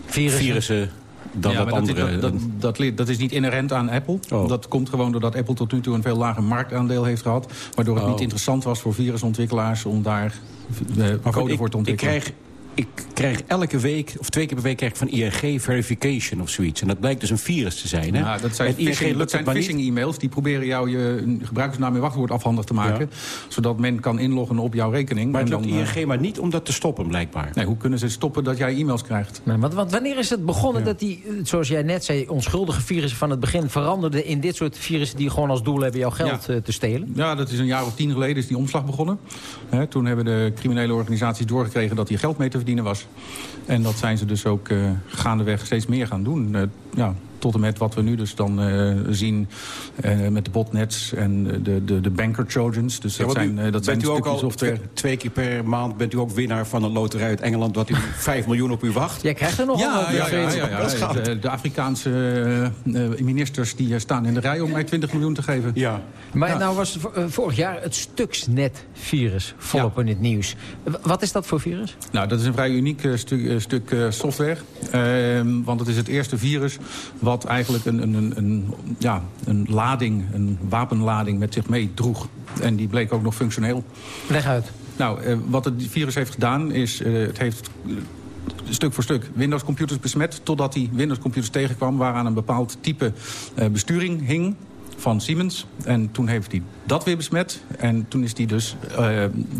virussen, virussen dan Ja, dat, andere... dat, dat, dat, is niet inherent aan Apple. Oh. Dat komt gewoon doordat Apple tot nu toe een veel lager marktaandeel heeft gehad. Waardoor het Oh. niet interessant was voor virusontwikkelaars om daar eh, code ik, voor te ik, ontwikkelen. krijg, ik krijg elke week, of twee keer per week, krijg ik van ING verification of zoiets. En dat blijkt dus een virus te zijn. Hè? Ja, dat zijn En ING phishing, dat lukt zijn phishing-e-mails. Die proberen jou je gebruikersnaam en wachtwoord afhandig te maken. Zodat men kan inloggen op jouw rekening. Maar het lukt dan, eh, ING maar niet om dat te stoppen, blijkbaar. Nee, hoe kunnen ze stoppen dat jij e-mails krijgt? Nee, want, want wanneer is het begonnen dat die, eh, zoals jij net zei... onschuldige virussen van het begin veranderden in dit soort virussen... die gewoon als doel hebben jouw geld eh, te stelen? Ja, dat is een jaar of tien geleden is die omslag begonnen. Hè, toen hebben de criminele organisaties doorgekregen dat hier geld mee te verdienen was. En dat zijn ze dus ook eh, gaandeweg steeds meer gaan doen. Eh, ja, tot en met wat we nu dus dan eh, zien eh, met de botnets en de, de, de banker trojans. Dus dat Ja, want zijn, u- eh, dat zijn u ook stukjes al software. twee, twee keer per maand bent u ook winnaar van een loterij uit Engeland... dat u 5 miljoen op u wacht? Jij krijgt er nog Ja, wel ja, wat, ja, eh, ja. Dat. De, de Afrikaanse eh, eh, ministers die eh, staan in de rij om mij 20 miljoen te geven. Ja. Maar Ja. nou was vo- eh, vorig jaar het Stuxnet-virus volop in het nieuws. Wat is dat voor virus? Nou, dat is een vrij uniek eh, stu- eh, stuk eh, software. Ehm, want het is het eerste virus wat eigenlijk een, een, een, een, ja, een lading, een wapenlading met zich meedroeg. En die bleek ook nog functioneel. Leg uit. Nou, eh, wat het virus heeft gedaan is, eh, het heeft eh, stuk voor stuk Windows-computers besmet... totdat die Windows-computers tegenkwam waaraan een bepaald type besturing hing van Siemens. En toen heeft hij dat weer besmet. En toen is hij dus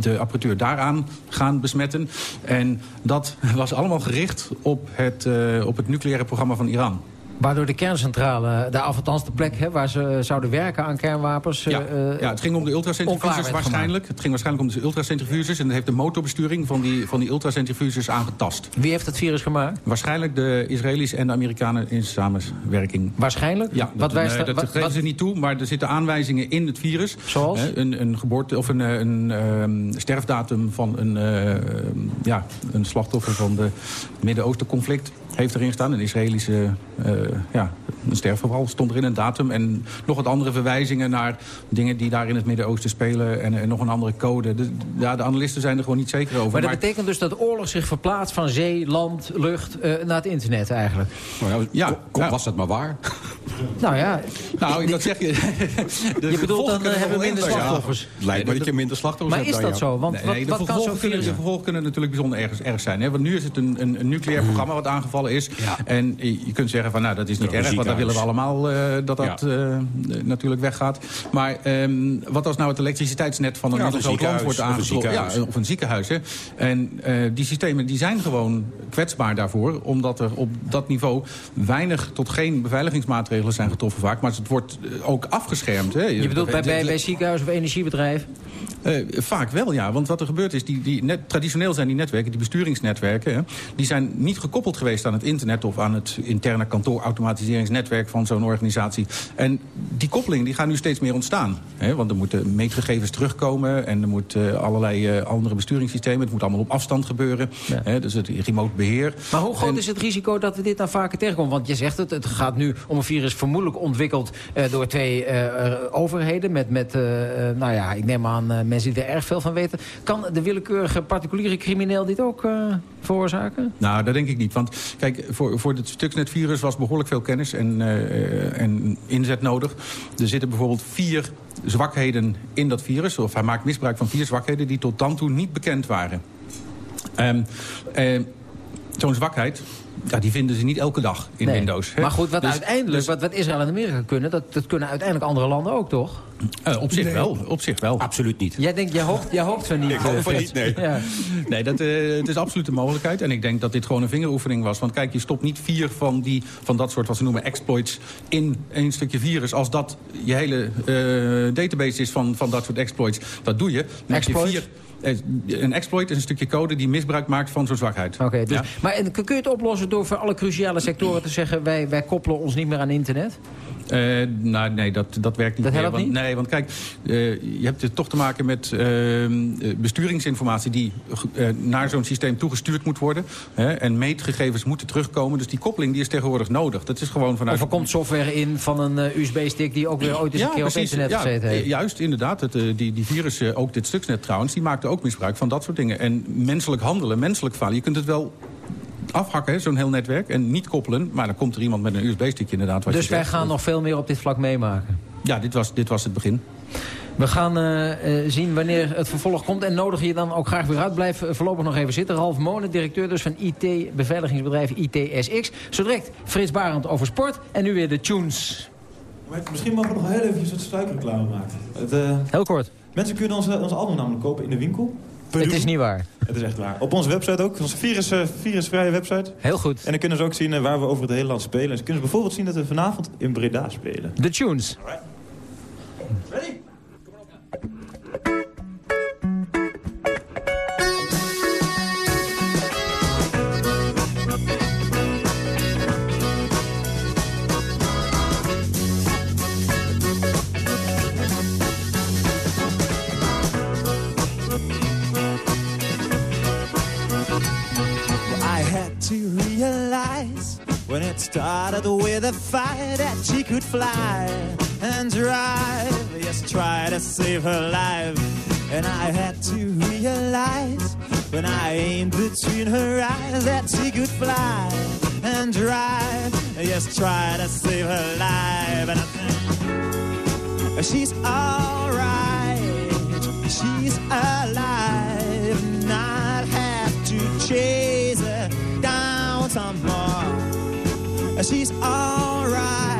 de apparatuur daaraan gaan besmetten. En dat was allemaal gericht op het, op het nucleaire programma van Iran. Waardoor de kerncentrale, af althans de plek hè, waar ze zouden werken aan kernwapens... Ja, eh, ja, het ging om de ultracentrifuges waarschijnlijk. Het ging waarschijnlijk om de ultracentrifuges. En dat heeft de motorbesturing van die, van die ultracentrifuges aangetast. Wie heeft het virus gemaakt? Waarschijnlijk de Israëli's en de Amerikanen in samenwerking. Waarschijnlijk? Ja, Wat dat, wijst nee, dat- wat- geven wat- ze niet toe, maar er zitten aanwijzingen in het virus. Zoals? Hè, een, een geboorte of een, eh, een ehm, sterfdatum van een, eh, ja, een slachtoffer van de Midden-Oosten conflict heeft erin staan. Een Israëlische eh, ja, een sterfgeval stond erin, een datum. En nog wat andere verwijzingen naar dingen die daar in het Midden-Oosten spelen. En, en nog een andere code. De, ja, de analisten zijn er gewoon niet zeker over. Maar dat betekent dus dat de oorlog zich verplaatst van zee, land, lucht eh, naar het internet eigenlijk. ja, Kom, was dat maar waar? Nou ja, Nou, dat zeg je. je bedoelt dan eh, hebben we minder slachtoffers. Lijkt me dat je minder slachtoffers Maar hebt is dat zo? Want Nee, wat, de wat kan zo'n kunnen, virus... de gevolgen kunnen natuurlijk bijzonder erg, erg zijn. Hè? Want nu is het een, een, een nucleair programma wat aangevallen is. En je kunt zeggen van nou dat is niet Ja, erg, want dan willen we allemaal eh, dat dat eh, natuurlijk weggaat. Maar ehm, wat als nou het elektriciteitsnet van een Ja, groot land wordt ziekenhuis. Ja, of een ziekenhuis. Hè? En eh, die systemen die zijn gewoon kwetsbaar daarvoor. Omdat er op dat niveau weinig tot geen beveiligingsmaatregelen zijn getroffen vaak. Maar het wordt ook afgeschermd. Hè? Je bedoelt bij, bij, bij ziekenhuis of energiebedrijf? Eh, vaak wel, ja. Want wat er gebeurt is, die, die net, traditioneel zijn die netwerken, die besturingsnetwerken... Hè, die zijn niet gekoppeld geweest aan het internet... of aan het interne kantoorautomatiseringsnetwerk van zo'n organisatie. En die koppelingen die gaan nu steeds meer ontstaan. Hè, want er moeten meetgegevens terugkomen... en er moet eh, allerlei eh, andere besturingssystemen... het moet allemaal op afstand gebeuren. Hè, dus het remote beheer. Maar hoe groot is het risico dat we dit dan vaker tegenkomen? Want je zegt het, het gaat nu om een virus vermoedelijk ontwikkeld door twee overheden. Met, met nou ja, ik neem aan eh, mensen die er erg veel van weten. Kan de willekeurige particuliere crimineel dit ook eh, veroorzaken? Nou, dat denk ik niet. Want kijk, voor, voor het Stuxnet-virus was behoorlijk veel kennis en, eh, en inzet nodig. Er zitten bijvoorbeeld vier zwakheden in dat virus. Of hij maakt misbruik van vier zwakheden die tot dan toe niet bekend waren. Eh, Zo'n zwakheid, ja, die vinden ze niet elke dag in Nee. Windows. hè. Maar goed, wat Dus- uiteindelijk, dus- wat, wat Israël en Amerika kunnen... Dat, dat kunnen uiteindelijk andere landen ook, toch? Eh, op zich Nee. wel, op zich wel. Absoluut niet. Jij denkt, jij hoopt, jij hoopt van niet. Ik hoop eh, van niet, nee. Ja. Nee, dat, eh, het is absoluut een mogelijkheid. En ik denk dat dit gewoon een vingeroefening was. Want kijk, je stopt niet vier van, die, van dat soort, wat ze noemen, exploits... in één stukje virus. Als dat je hele eh, database is van, van dat soort exploits, dat doe je. Je vier- een exploit is een stukje code die misbruik maakt van zo'n zwakheid. Oké, dus, Ja. Maar en, kun je het oplossen door voor alle cruciale sectoren te zeggen... wij, wij koppelen ons niet meer aan internet? Nou, nee, dat, dat werkt niet Dat meer. helpt want, niet? Nee, want kijk, eh, je hebt het toch te maken met eh, besturingsinformatie... die naar zo'n systeem toegestuurd moet worden. Hè, en meetgegevens moeten terugkomen. Dus die koppeling die is tegenwoordig nodig. Dat is gewoon vanuit... Of er komt software in van een USB-stick... die ook weer ooit eens een keer op internet ja, gezeten heeft? Juist, inderdaad. Het, die, die virus, eh, ook dit Stuxnet trouwens, die maakte ook misbruik van dat soort dingen. En menselijk handelen, menselijk falen. Je kunt het wel afhakken, zo'n heel netwerk, en niet koppelen. Maar dan komt er iemand met een USB-stick inderdaad. Wat Dus je wij zegt. gaan nog veel meer op dit vlak meemaken? Ja, dit was, dit was het begin. We gaan eh, eh, zien wanneer het vervolg komt. En nodig je dan ook graag weer uit. Blijf eh, voorlopig nog even zitten. Ralf Monen, directeur dus van IT-beveiligingsbedrijf ITSX. Zo direct Frits Barend over sport. En nu weer de tunes. Maar misschien mogen we nog heel even wat sluikreclame maken. Het, eh, Heel kort. Mensen kunnen onze, ons album namelijk kopen in de winkel. Het is niet waar. Het is echt waar. Op onze website ook. Onze virus, eh, virusvrije website. Heel goed. En dan kunnen ze ook zien eh, waar we over het hele land spelen. En ze kunnen bijvoorbeeld zien dat we vanavond in Breda spelen. De tunes. Had to realize when it started with a fire that she could fly and drive. Yes, try to save her life. And I had to realize when I aimed between her eyes that she could fly and drive. Yes, try to save her life. And I think she's alright. She's alive. Not have to down some more. She's alright.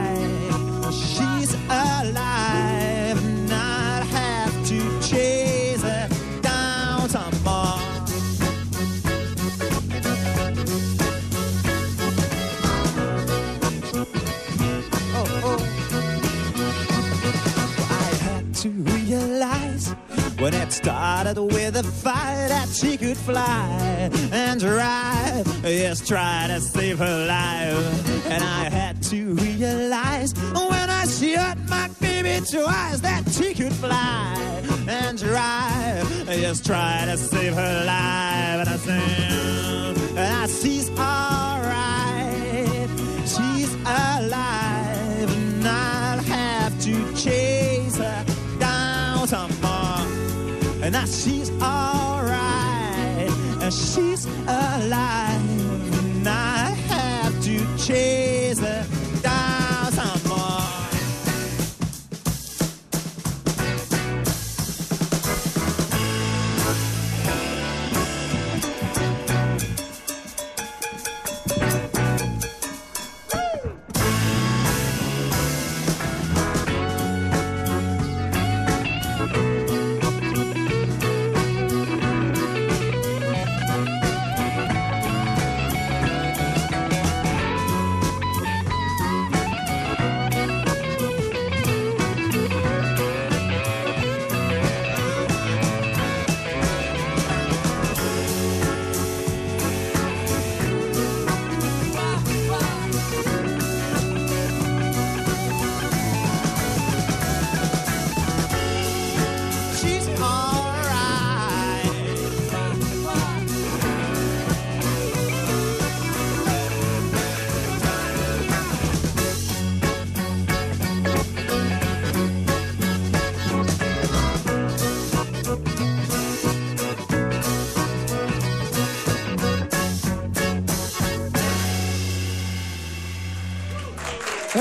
She could fly and drive. Yes, try to save her life. And I had to realize when I shut my baby eyes that she could fly and drive. Yes, try to save her life. And I say, and ah, I she's alright. She's alive. And I'll have to chase her down some more. And now she's alright. And she's alive. And I have to chase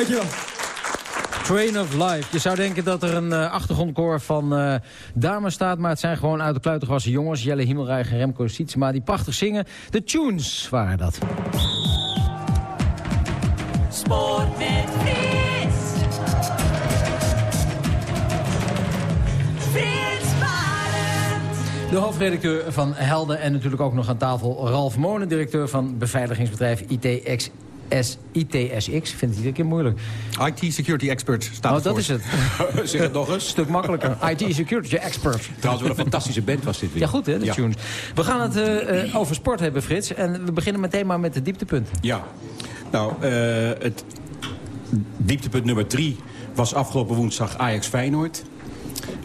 Dankjewel. Train of Life. Je zou denken dat er een eh, achtergrondkoor van eh, dames staat... maar het zijn gewoon uit de kluiten gewassen jongens. Jelle Himmelrijk en Remco Sietsema die prachtig zingen. De tunes waren dat. Sport met Frits. Frits. De hoofdredacteur van Helden en natuurlijk ook nog aan tafel Ralf Monen... directeur van beveiligingsbedrijf ITX. S ITSX, vind het iedere keer moeilijk. IT Security Expert staat Oh, dat is het. zeg het nog eens. Stuk makkelijker. IT Security Expert. Trouwens, wat een fantastische band was dit weer. Ja, goed hè, de Ja. tunes. We gaan het eh, over sport hebben, Frits. En we beginnen meteen maar met de dieptepunten. Ja. Nou, eh, het dieptepunt nummer drie was afgelopen woensdag Ajax-Feyenoord.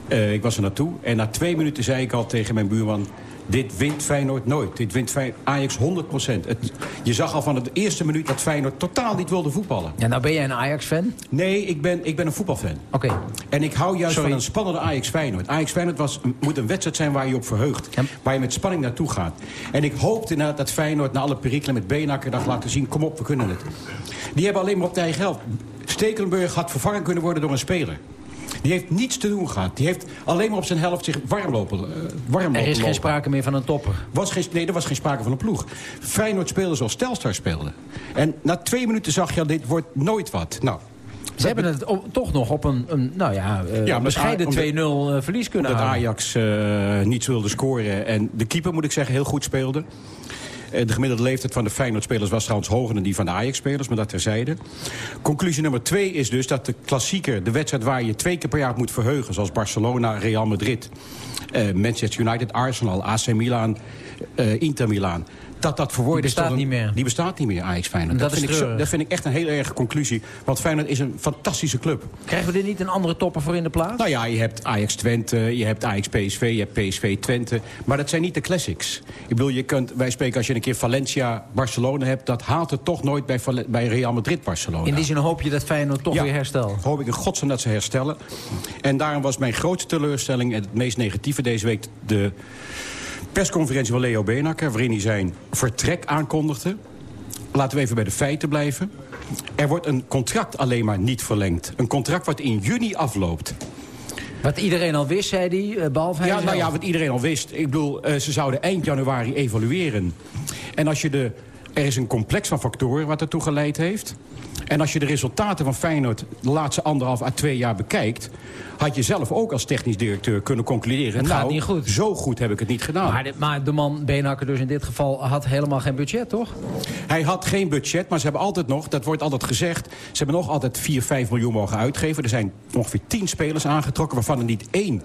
Eh, ik was er naartoe en na twee minuten zei ik al tegen mijn buurman... dit wint Feyenoord nooit. Dit wint Ajax 100 procent. Je zag al van de eerste minuut dat Feyenoord totaal niet wilde voetballen. Ja, nou ben jij een Ajax-fan? Nee, ik ben, ik ben een voetbalfan. Oké. En ik hou juist Sorry. van een spannende Ajax-Feyenoord. Ajax-Feyenoord was, moet een wedstrijd zijn waar je op verheugt. Waar je met spanning naartoe gaat. En ik hoopte inderdaad dat Feyenoord na alle perikelen met Benakker... dacht laten zien, kom op, we kunnen het. Die hebben alleen maar op de eigen helft. Stekelenburg had vervangen kunnen worden door een speler. Die heeft niets te doen gehad. Die heeft alleen maar op zijn helft zich warm lopen, eh, warm Er lopen is geen sprake meer van een topper. Was geen, nee, er was geen sprake van een ploeg. Feyenoord speelde zoals Telstar speelde. En na twee minuten zag je al, dit wordt nooit wat. Nou, Ze hebben het toch nog op een, een nou ja, eh, Ja, bescheiden omdat- 2-0 eh, verlies kunnen houden. Ajax niet wilde scoren. En de keeper, moet ik zeggen, heel goed speelde. Eh, De gemiddelde leeftijd van de Feyenoord-spelers was trouwens hoger dan die van de Ajax-spelers, maar dat terzijde. Conclusie nummer twee is dus dat de klassieker, de wedstrijd waar je twee keer per jaar moet verheugen, zoals Barcelona, Real Madrid, eh, Manchester United, Arsenal, AC Milan, eh, Inter Milan. Dat dat verwoord is bestaat een- niet meer. Die bestaat niet meer, Ajax-Feyenoord. Dat Dat, is vind ik dat vind ik echt een heel erg conclusie. Want Feyenoord is een fantastische club. Krijgen we er niet een andere topper voor in de plaats? Nou ja, je hebt Ajax Twente, je hebt Ajax PSV, je hebt PSV Twente. Maar dat zijn niet de classics. Ik bedoel, je kunt, wij spreken als je een keer Valencia Barcelona hebt... dat haalt het toch nooit bij, bij Real Madrid Barcelona. In die zin hoop je dat Feyenoord toch Ja. weer herstelt. Hoop ik in godsnaam dat ze herstellen. En daarom was mijn grootste teleurstelling... en het meest negatieve deze week... de persconferentie van Leo Benakker... waarin hij zijn vertrek aankondigde. Laten we even bij de feiten blijven. Er wordt een contract alleen maar niet verlengd. Een contract wat in juni afloopt. Wat iedereen al wist, zei hij, eh, behalve hij Ja, nou ja, wat iedereen al wist. Ik bedoel, eh, ze zouden eind januari evalueren. En als je de... Er is een complex van factoren wat ertoe geleid heeft. En als je de resultaten van Feyenoord de laatste anderhalf à twee jaar bekijkt... had je zelf ook als technisch directeur kunnen concluderen... Het gaat nou, niet goed. zo goed heb ik het niet gedaan. Maar de, maar de man Beenhakker dus in dit geval had helemaal geen budget, toch? Hij had geen budget, maar ze hebben altijd nog, dat wordt altijd gezegd... ze hebben nog altijd 4, 5 miljoen mogen uitgeven. Er zijn ongeveer 10 spelers aangetrokken, waarvan er niet één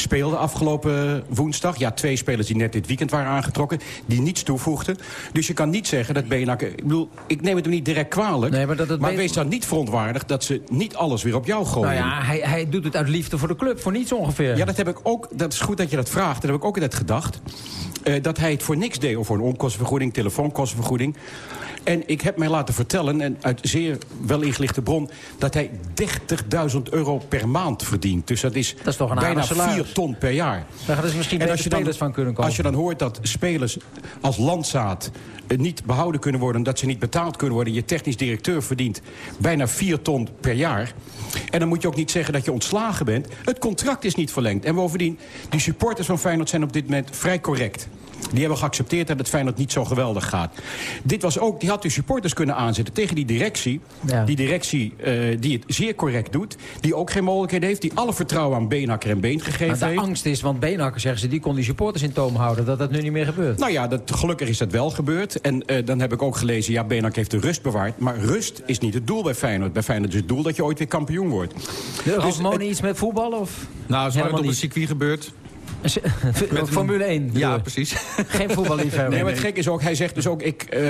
speelde afgelopen woensdag. Ja, twee spelers die net dit weekend waren aangetrokken, die niets toevoegden. Dus je kan niet zeggen dat Benakker... Ik bedoel, ik neem het hem niet direct kwalijk... Nee, maar dat het maar wees dan niet verontwaardigd dat ze niet alles weer op jou gooien. Nou ja, hij, hij doet het uit liefde voor de club, voor niets ongeveer. Ja, dat heb ik ook. Dat is goed dat je dat vraagt. Dat heb ik ook altijd gedacht. Eh, dat hij het voor niks deed. Of voor een onkostenvergoeding, telefoonkostenvergoeding. En ik heb mij laten vertellen, en uit zeer wel ingelichte bron... dat hij 30.000 euro per maand verdient. Dus dat is, Dat is toch een bijna aardig salaris. 4 ton per jaar. Daar gaat dus misschien En als je dan- spelers van kunnen komen. Als je dan hoort dat spelers als landzaat eh, niet behouden kunnen worden... omdat ze niet betaald kunnen worden... je technisch directeur verdient bijna 4 ton per jaar... en dan moet je ook niet zeggen dat je ontslagen bent. Het contract is niet verlengd. En bovendien, die supporters van Feyenoord zijn op dit moment vrij correct. Die hebben geaccepteerd dat het Feyenoord niet zo geweldig gaat. Dit was ook, die had de supporters kunnen aanzetten tegen die directie. Ja. Die directie eh, die het zeer correct doet. Die ook geen mogelijkheden heeft. Die alle vertrouwen aan Beenhakker en Been Maar gegeven de heeft. angst is, want Beenhakker zeggen ze, die kon die supporters in toom houden. Dat dat nu niet meer gebeurt. Nou ja, dat, gelukkig is dat wel gebeurd. En eh, dan heb ik ook gelezen, ja, Benak heeft de rust bewaard. Maar rust is niet het doel bij Feyenoord. Bij Feyenoord is het doel dat je ooit weer kampioen wordt. De Dus Ralf Monen het- iets met voetbal? Of? Nou, het is nooit op een circuit gebeurd. Formule 1. bedoel Ja, precies. Geen voetballiefhebber. Nee, maar het gek is ook, hij zegt dus ook, ik, eh,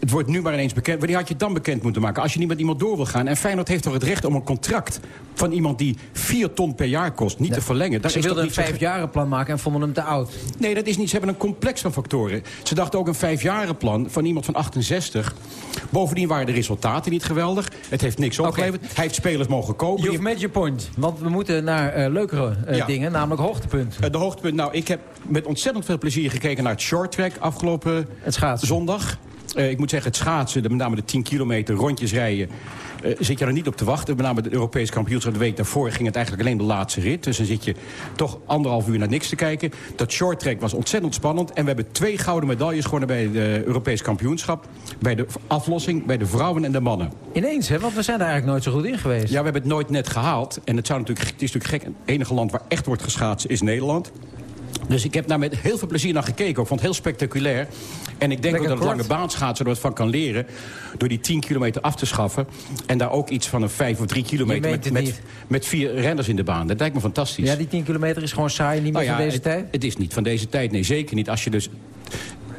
het wordt nu maar ineens bekend. Wanneer had je het dan bekend moeten maken? Als je niet met iemand door wil gaan. En Feyenoord heeft toch het recht om een contract van iemand die 4 ton per jaar kost niet te verlengen. Dat Ze wilden een vijfjarenplan maken en vonden hem te oud. Nee, dat is niet. Ze hebben een complex van factoren. Ze dachten ook een vijfjarenplan van iemand van 68. Bovendien waren de resultaten niet geweldig. Het heeft niks opgeleverd. Hij heeft spelers mogen kopen. You've made your point. Want we moeten naar eh, leukere eh, Ja. dingen, namelijk hoogtepunt. Eh, de hoogtepunt. Nou, ik heb met ontzettend veel plezier gekeken naar het short track afgelopen Het zondag. Eh, ik moet zeggen, het schaatsen, de- met name de 10 kilometer rondjes rijden... eh, zit je er niet op te wachten. Met name de Europese kampioenschap de week daarvoor ging het eigenlijk alleen de laatste rit. Dus dan zit je toch anderhalf uur naar niks te kijken. Dat short track was ontzettend spannend. En we hebben twee gouden medailles gewonnen bij het Europees kampioenschap. Bij de aflossing, bij de vrouwen en de mannen. Ineens, hè? Want we zijn er eigenlijk nooit zo goed in geweest. Ja, we hebben het nooit net gehaald. En het, zou natuurlijk, het is natuurlijk gek. Het enige land waar echt wordt geschaatst is Nederland. Dus ik heb daar met heel veel plezier naar gekeken. Ik vond het heel spectaculair. En ik denk ook dat het lange baanschaatsen er wat van kan leren... door die 10 kilometer af te schaffen. En daar ook iets van een 5 of 3 kilometer... Met, het met, met vier renners in de baan. Dat lijkt me fantastisch. Ja, die 10 kilometer is gewoon saai, niet meer ja, van deze het, tijd? Het is niet van deze tijd, nee, zeker niet. Als je dus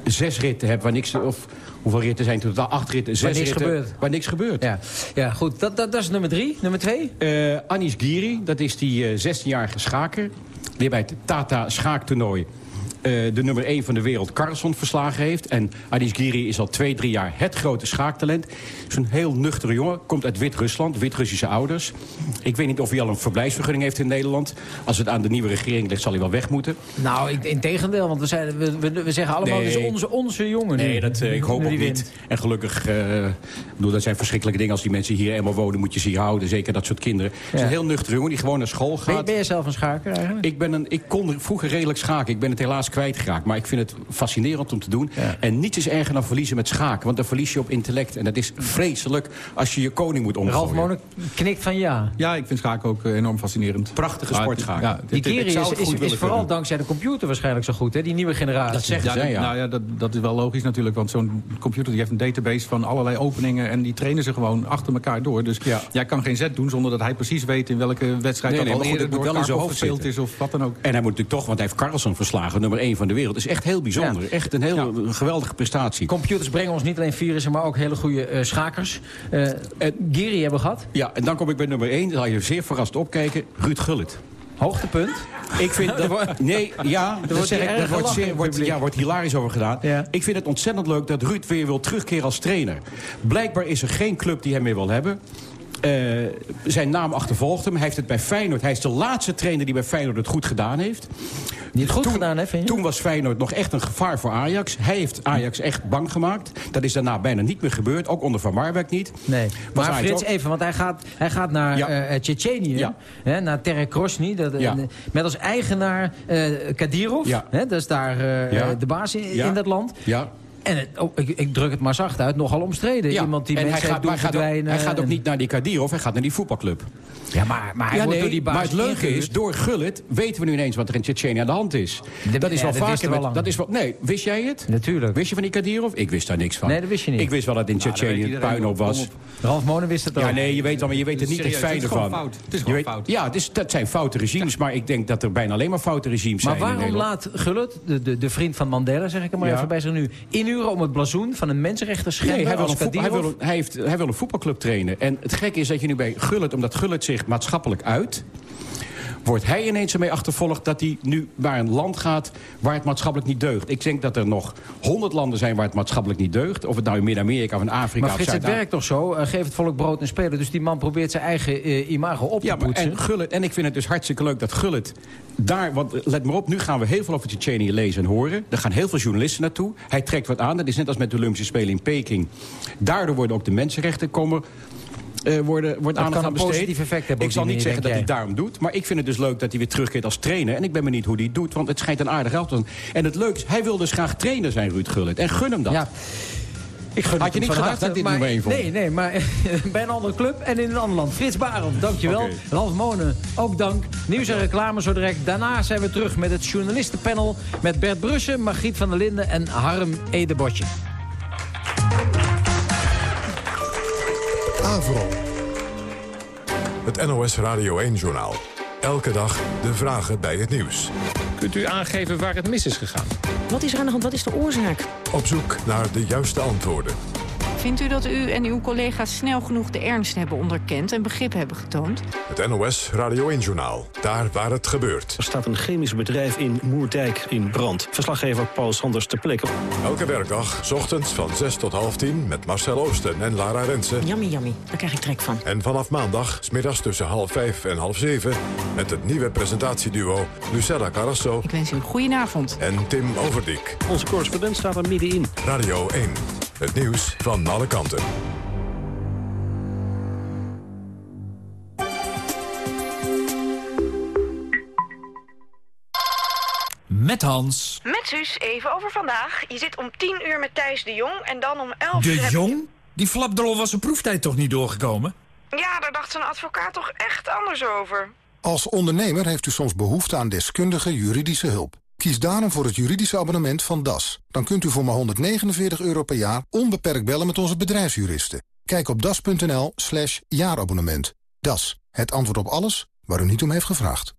zes ritten hebt waar niks... of hoeveel ritten zijn het totaal? Acht ritten, zes Waar niks ritten... gebeurt. Waar niks gebeurt. Ja, ja goed. Dat, dat, dat is nummer drie. Nummer twee? Eh Anis Giri, dat is die eh, 16-jarige schaker... die bij het Tata schaaktoernooi... eh, de nummer 1 van de wereld, Carlson, verslagen heeft. En Anis Giri is al twee, drie jaar het grote schaaktalent. Is een heel nuchtere jongen, komt uit Wit-Rusland, Wit-Russische ouders. Ik weet niet of hij al een verblijfsvergunning heeft in Nederland. Als het aan de nieuwe regering ligt, zal hij wel weg moeten. Nou, ik, in tegendeel, want we, zijn, we, we, we zeggen allemaal... Nee. het is onze, onze jongen nu. Nee, dat, eh, ik hoop ook niet. En gelukkig, ik bedoel, dat zijn verschrikkelijke dingen. Als die mensen hier eenmaal wonen, moet je ze hier houden. Zeker dat soort kinderen. Het is een heel nuchter jongen die gewoon naar school Ben, gaat. ben jij zelf een schaker eigenlijk? Ik, ben een, ik kon vroeger redelijk schaken. Ik ben het helaas kwijtgeraakt. Maar ik vind het fascinerend om te doen. En niets is erger dan verliezen met schaken. Want dan verlies je op intellect. En dat is vreselijk als je je koning moet omgooien. Ralf Monen knikt van ja. Ja, ik vind schaken ook eh, enorm fascinerend. Prachtige Maar sport, het- schaken. Ja, Die Kiri is, het is, goed vooral kunnen. dankzij de computer waarschijnlijk zo goed, hè? Die nieuwe generatie. Dat zeggen Ja, zij, ja. Nou ja, dat, dat is wel logisch natuurlijk. Want zo'n computer die heeft een database van allerlei openingen... en die trainen ze gewoon achter elkaar door. Dus jij kan geen zet doen zonder dat hij precies weet... in welke wedstrijd Nee, nee, dat maar al goed, eerder moet door wel in zijn hoofd is of wat dan ook. En hij moet natuurlijk toch, want hij heeft Carlsen verslagen, nummer 1 van de wereld. Is echt heel bijzonder. Echt een heel geweldige prestatie. Computers brengen ons niet alleen virussen, maar ook hele goede eh, schakers. Eh Giri hebben we gehad. Ja, en dan kom ik bij nummer 1. Dan zal je zeer verrast opkijken. Ruud Gullit. Hoogtepunt. Ik vind dat... Nee, ja, dat, wordt zeg hier ik, erg dat wordt, zeer, ja, wordt hilarisch over gedaan. Ik vind het ontzettend leuk dat Ruud weer wil terugkeren als trainer. Blijkbaar is er geen club die hem meer wil hebben. Eh, zijn naam achtervolgt hem. Hij heeft het bij Feyenoord. Hij is de laatste trainer die bij Feyenoord het goed gedaan heeft. Die het goed toen, gedaan heeft? Toen was Feyenoord nog echt een gevaar voor Ajax. Hij heeft Ajax echt bang gemaakt. Dat is daarna bijna niet meer gebeurd. Ook onder Van Marwijk niet. Nee, Was maar Frits, ook- even, want hij gaat, hij gaat naar Ja. eh, eh, Tsjetsjenië, Ja. hè, naar Terek Grozny, dat, Ja. met als eigenaar eh Kadirov. Ja. Hè, dat is daar de baas in, in dat land. Ja. En het, oh, ik, ik druk het maar zacht uit, nogal omstreden. Ja, Iemand die en hij mensen gaat, maar hij gaat, ook, hij gaat ook niet naar die Kadirov, hij gaat naar die voetbalclub. Ja, maar, maar hij ja, wordt nee, door die baas maar het leuke ingehuurd. is, door Gullit weten we nu ineens wat er in Tsjetsjenië aan de hand is. De- dat is ja, wel dat vaker al dat is wel, Nee, wist jij het? Natuurlijk. Wist je van die Kadirov? Ik wist daar niks van. Nee, dat wist je niet. Ik wist wel dat in Nou, Tsjetsjenië het iedereen puinhoop wel. was. Op. Ralf Monen wist het ook. Ja, nee, je weet, wel, maar je weet er niet het Serieus, fijne het is gewoon van. fout. Het is gewoon weet- fout. Ja, het is, dat zijn foute regimes, maar ik denk dat er bijna alleen maar foute regimes Maar zijn in waarom laat Gullit, de, de, de vriend van Mandela, zeg ik er maar Ja. even bij zich nu, inhuren om het blazoen van een mensenrechter schender Nee, hij wil, een hij, wil een, hij, heeft, hij wil een voetbalclub trainen. En het gekke is dat je nu bij Gullit, omdat Gullit zich maatschappelijk uit... wordt hij ineens ermee achtervolgd dat hij nu naar een land gaat... waar het maatschappelijk niet deugt. Ik denk dat er nog honderd landen zijn waar het maatschappelijk niet deugt. Of het nou in Midden-Amerika of in Afrika Maar of Frits, het werkt toch zo? Eh, geef het volk brood en spelen. Dus die man probeert zijn eigen eh, imago op Ja, te maar, poetsen. en, Gullit, en ik vind het dus hartstikke leuk dat Gullit daar... Want let maar op, nu gaan we heel veel over Tsjetsjenië lezen en horen. Er gaan heel veel journalisten naartoe. Hij trekt wat aan. Dat is net als met de Olympische Spelen in Peking. Daardoor worden ook de mensenrechten komen... eh, worden, wordt kan aandacht aan besteed. effect hebben Ik zal niet zeggen dat hij daarom doet. Maar ik vind het dus leuk dat hij weer terugkeert als trainer. En ik ben benieuwd hoe hij het doet. Want het schijnt een aardig geld te zijn. En het leukste, hij wil dus graag trainer zijn, Ruud Gullit. En gun hem dat. Ja. Ik gun Had je niet gedacht harte, dat dit maar- nummer vond? Nee, nee, maar bij een andere club en in een ander land. Frits Barend, dankjewel. Oké. Ralf Monen, ook dank. Nieuws en reclame zo direct. Daarna zijn we terug met het journalistenpanel... met Bert Brussen, Margriet van der Linden en Harm Edebotje. Avro. Het NOS Radio 1-journaal. Elke dag de vragen bij het nieuws. Kunt u aangeven waar het mis is gegaan? Wat is er aan de hand? Wat is de oorzaak? Op zoek naar de juiste antwoorden. Vindt u dat u en uw collega's snel genoeg de ernst hebben onderkend en begrip hebben getoond? Het NOS Radio 1-journaal. Daar waar het gebeurt. Er staat een chemisch bedrijf in Moerdijk in brand. Verslaggever Paul Sanders ter plekke. Elke werkdag, 's ochtends van 6 tot half 10... met Marcel Oosten en Lara Rensen. Yummy, yummy. Daar krijg ik trek van. En vanaf maandag, 's middags tussen half 5 en half 7... met het nieuwe presentatieduo Lucella Carrasso Ik wens u een goedenavond. en Tim Overdiek. Onze correspondent staat er middenin. Radio 1. Het nieuws van alle kanten. Met Hans. Met Suus, even over vandaag. Je zit om 10 uur met Thijs de Jong en dan om 11 uur... De heb- Jong? Die flapdrol was zijn proeftijd toch niet doorgekomen? Ja, daar dacht zijn advocaat toch echt anders over. Als ondernemer heeft u soms behoefte aan deskundige juridische hulp. Kies daarom voor het juridische abonnement van DAS. Dan kunt u voor maar 149 euro per jaar onbeperkt bellen met onze bedrijfsjuristen. Kijk op das.nl slash jaarabonnement. DAS, het antwoord op alles waar u niet om heeft gevraagd.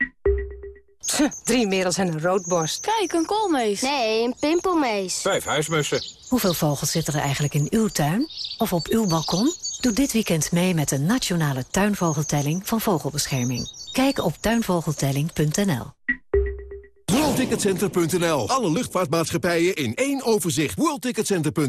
Drie merels en een roodborst. Kijk, een koolmees. Nee, een pimpelmees. Vijf huismussen. Hoeveel vogels zitten er eigenlijk in uw tuin? Of op uw balkon? Doe dit weekend mee met de nationale tuinvogeltelling van Vogelbescherming. Kijk op tuinvogeltelling.nl. WorldTicketCenter.nl. Alle luchtvaartmaatschappijen in één overzicht. WorldTicketCenter.nl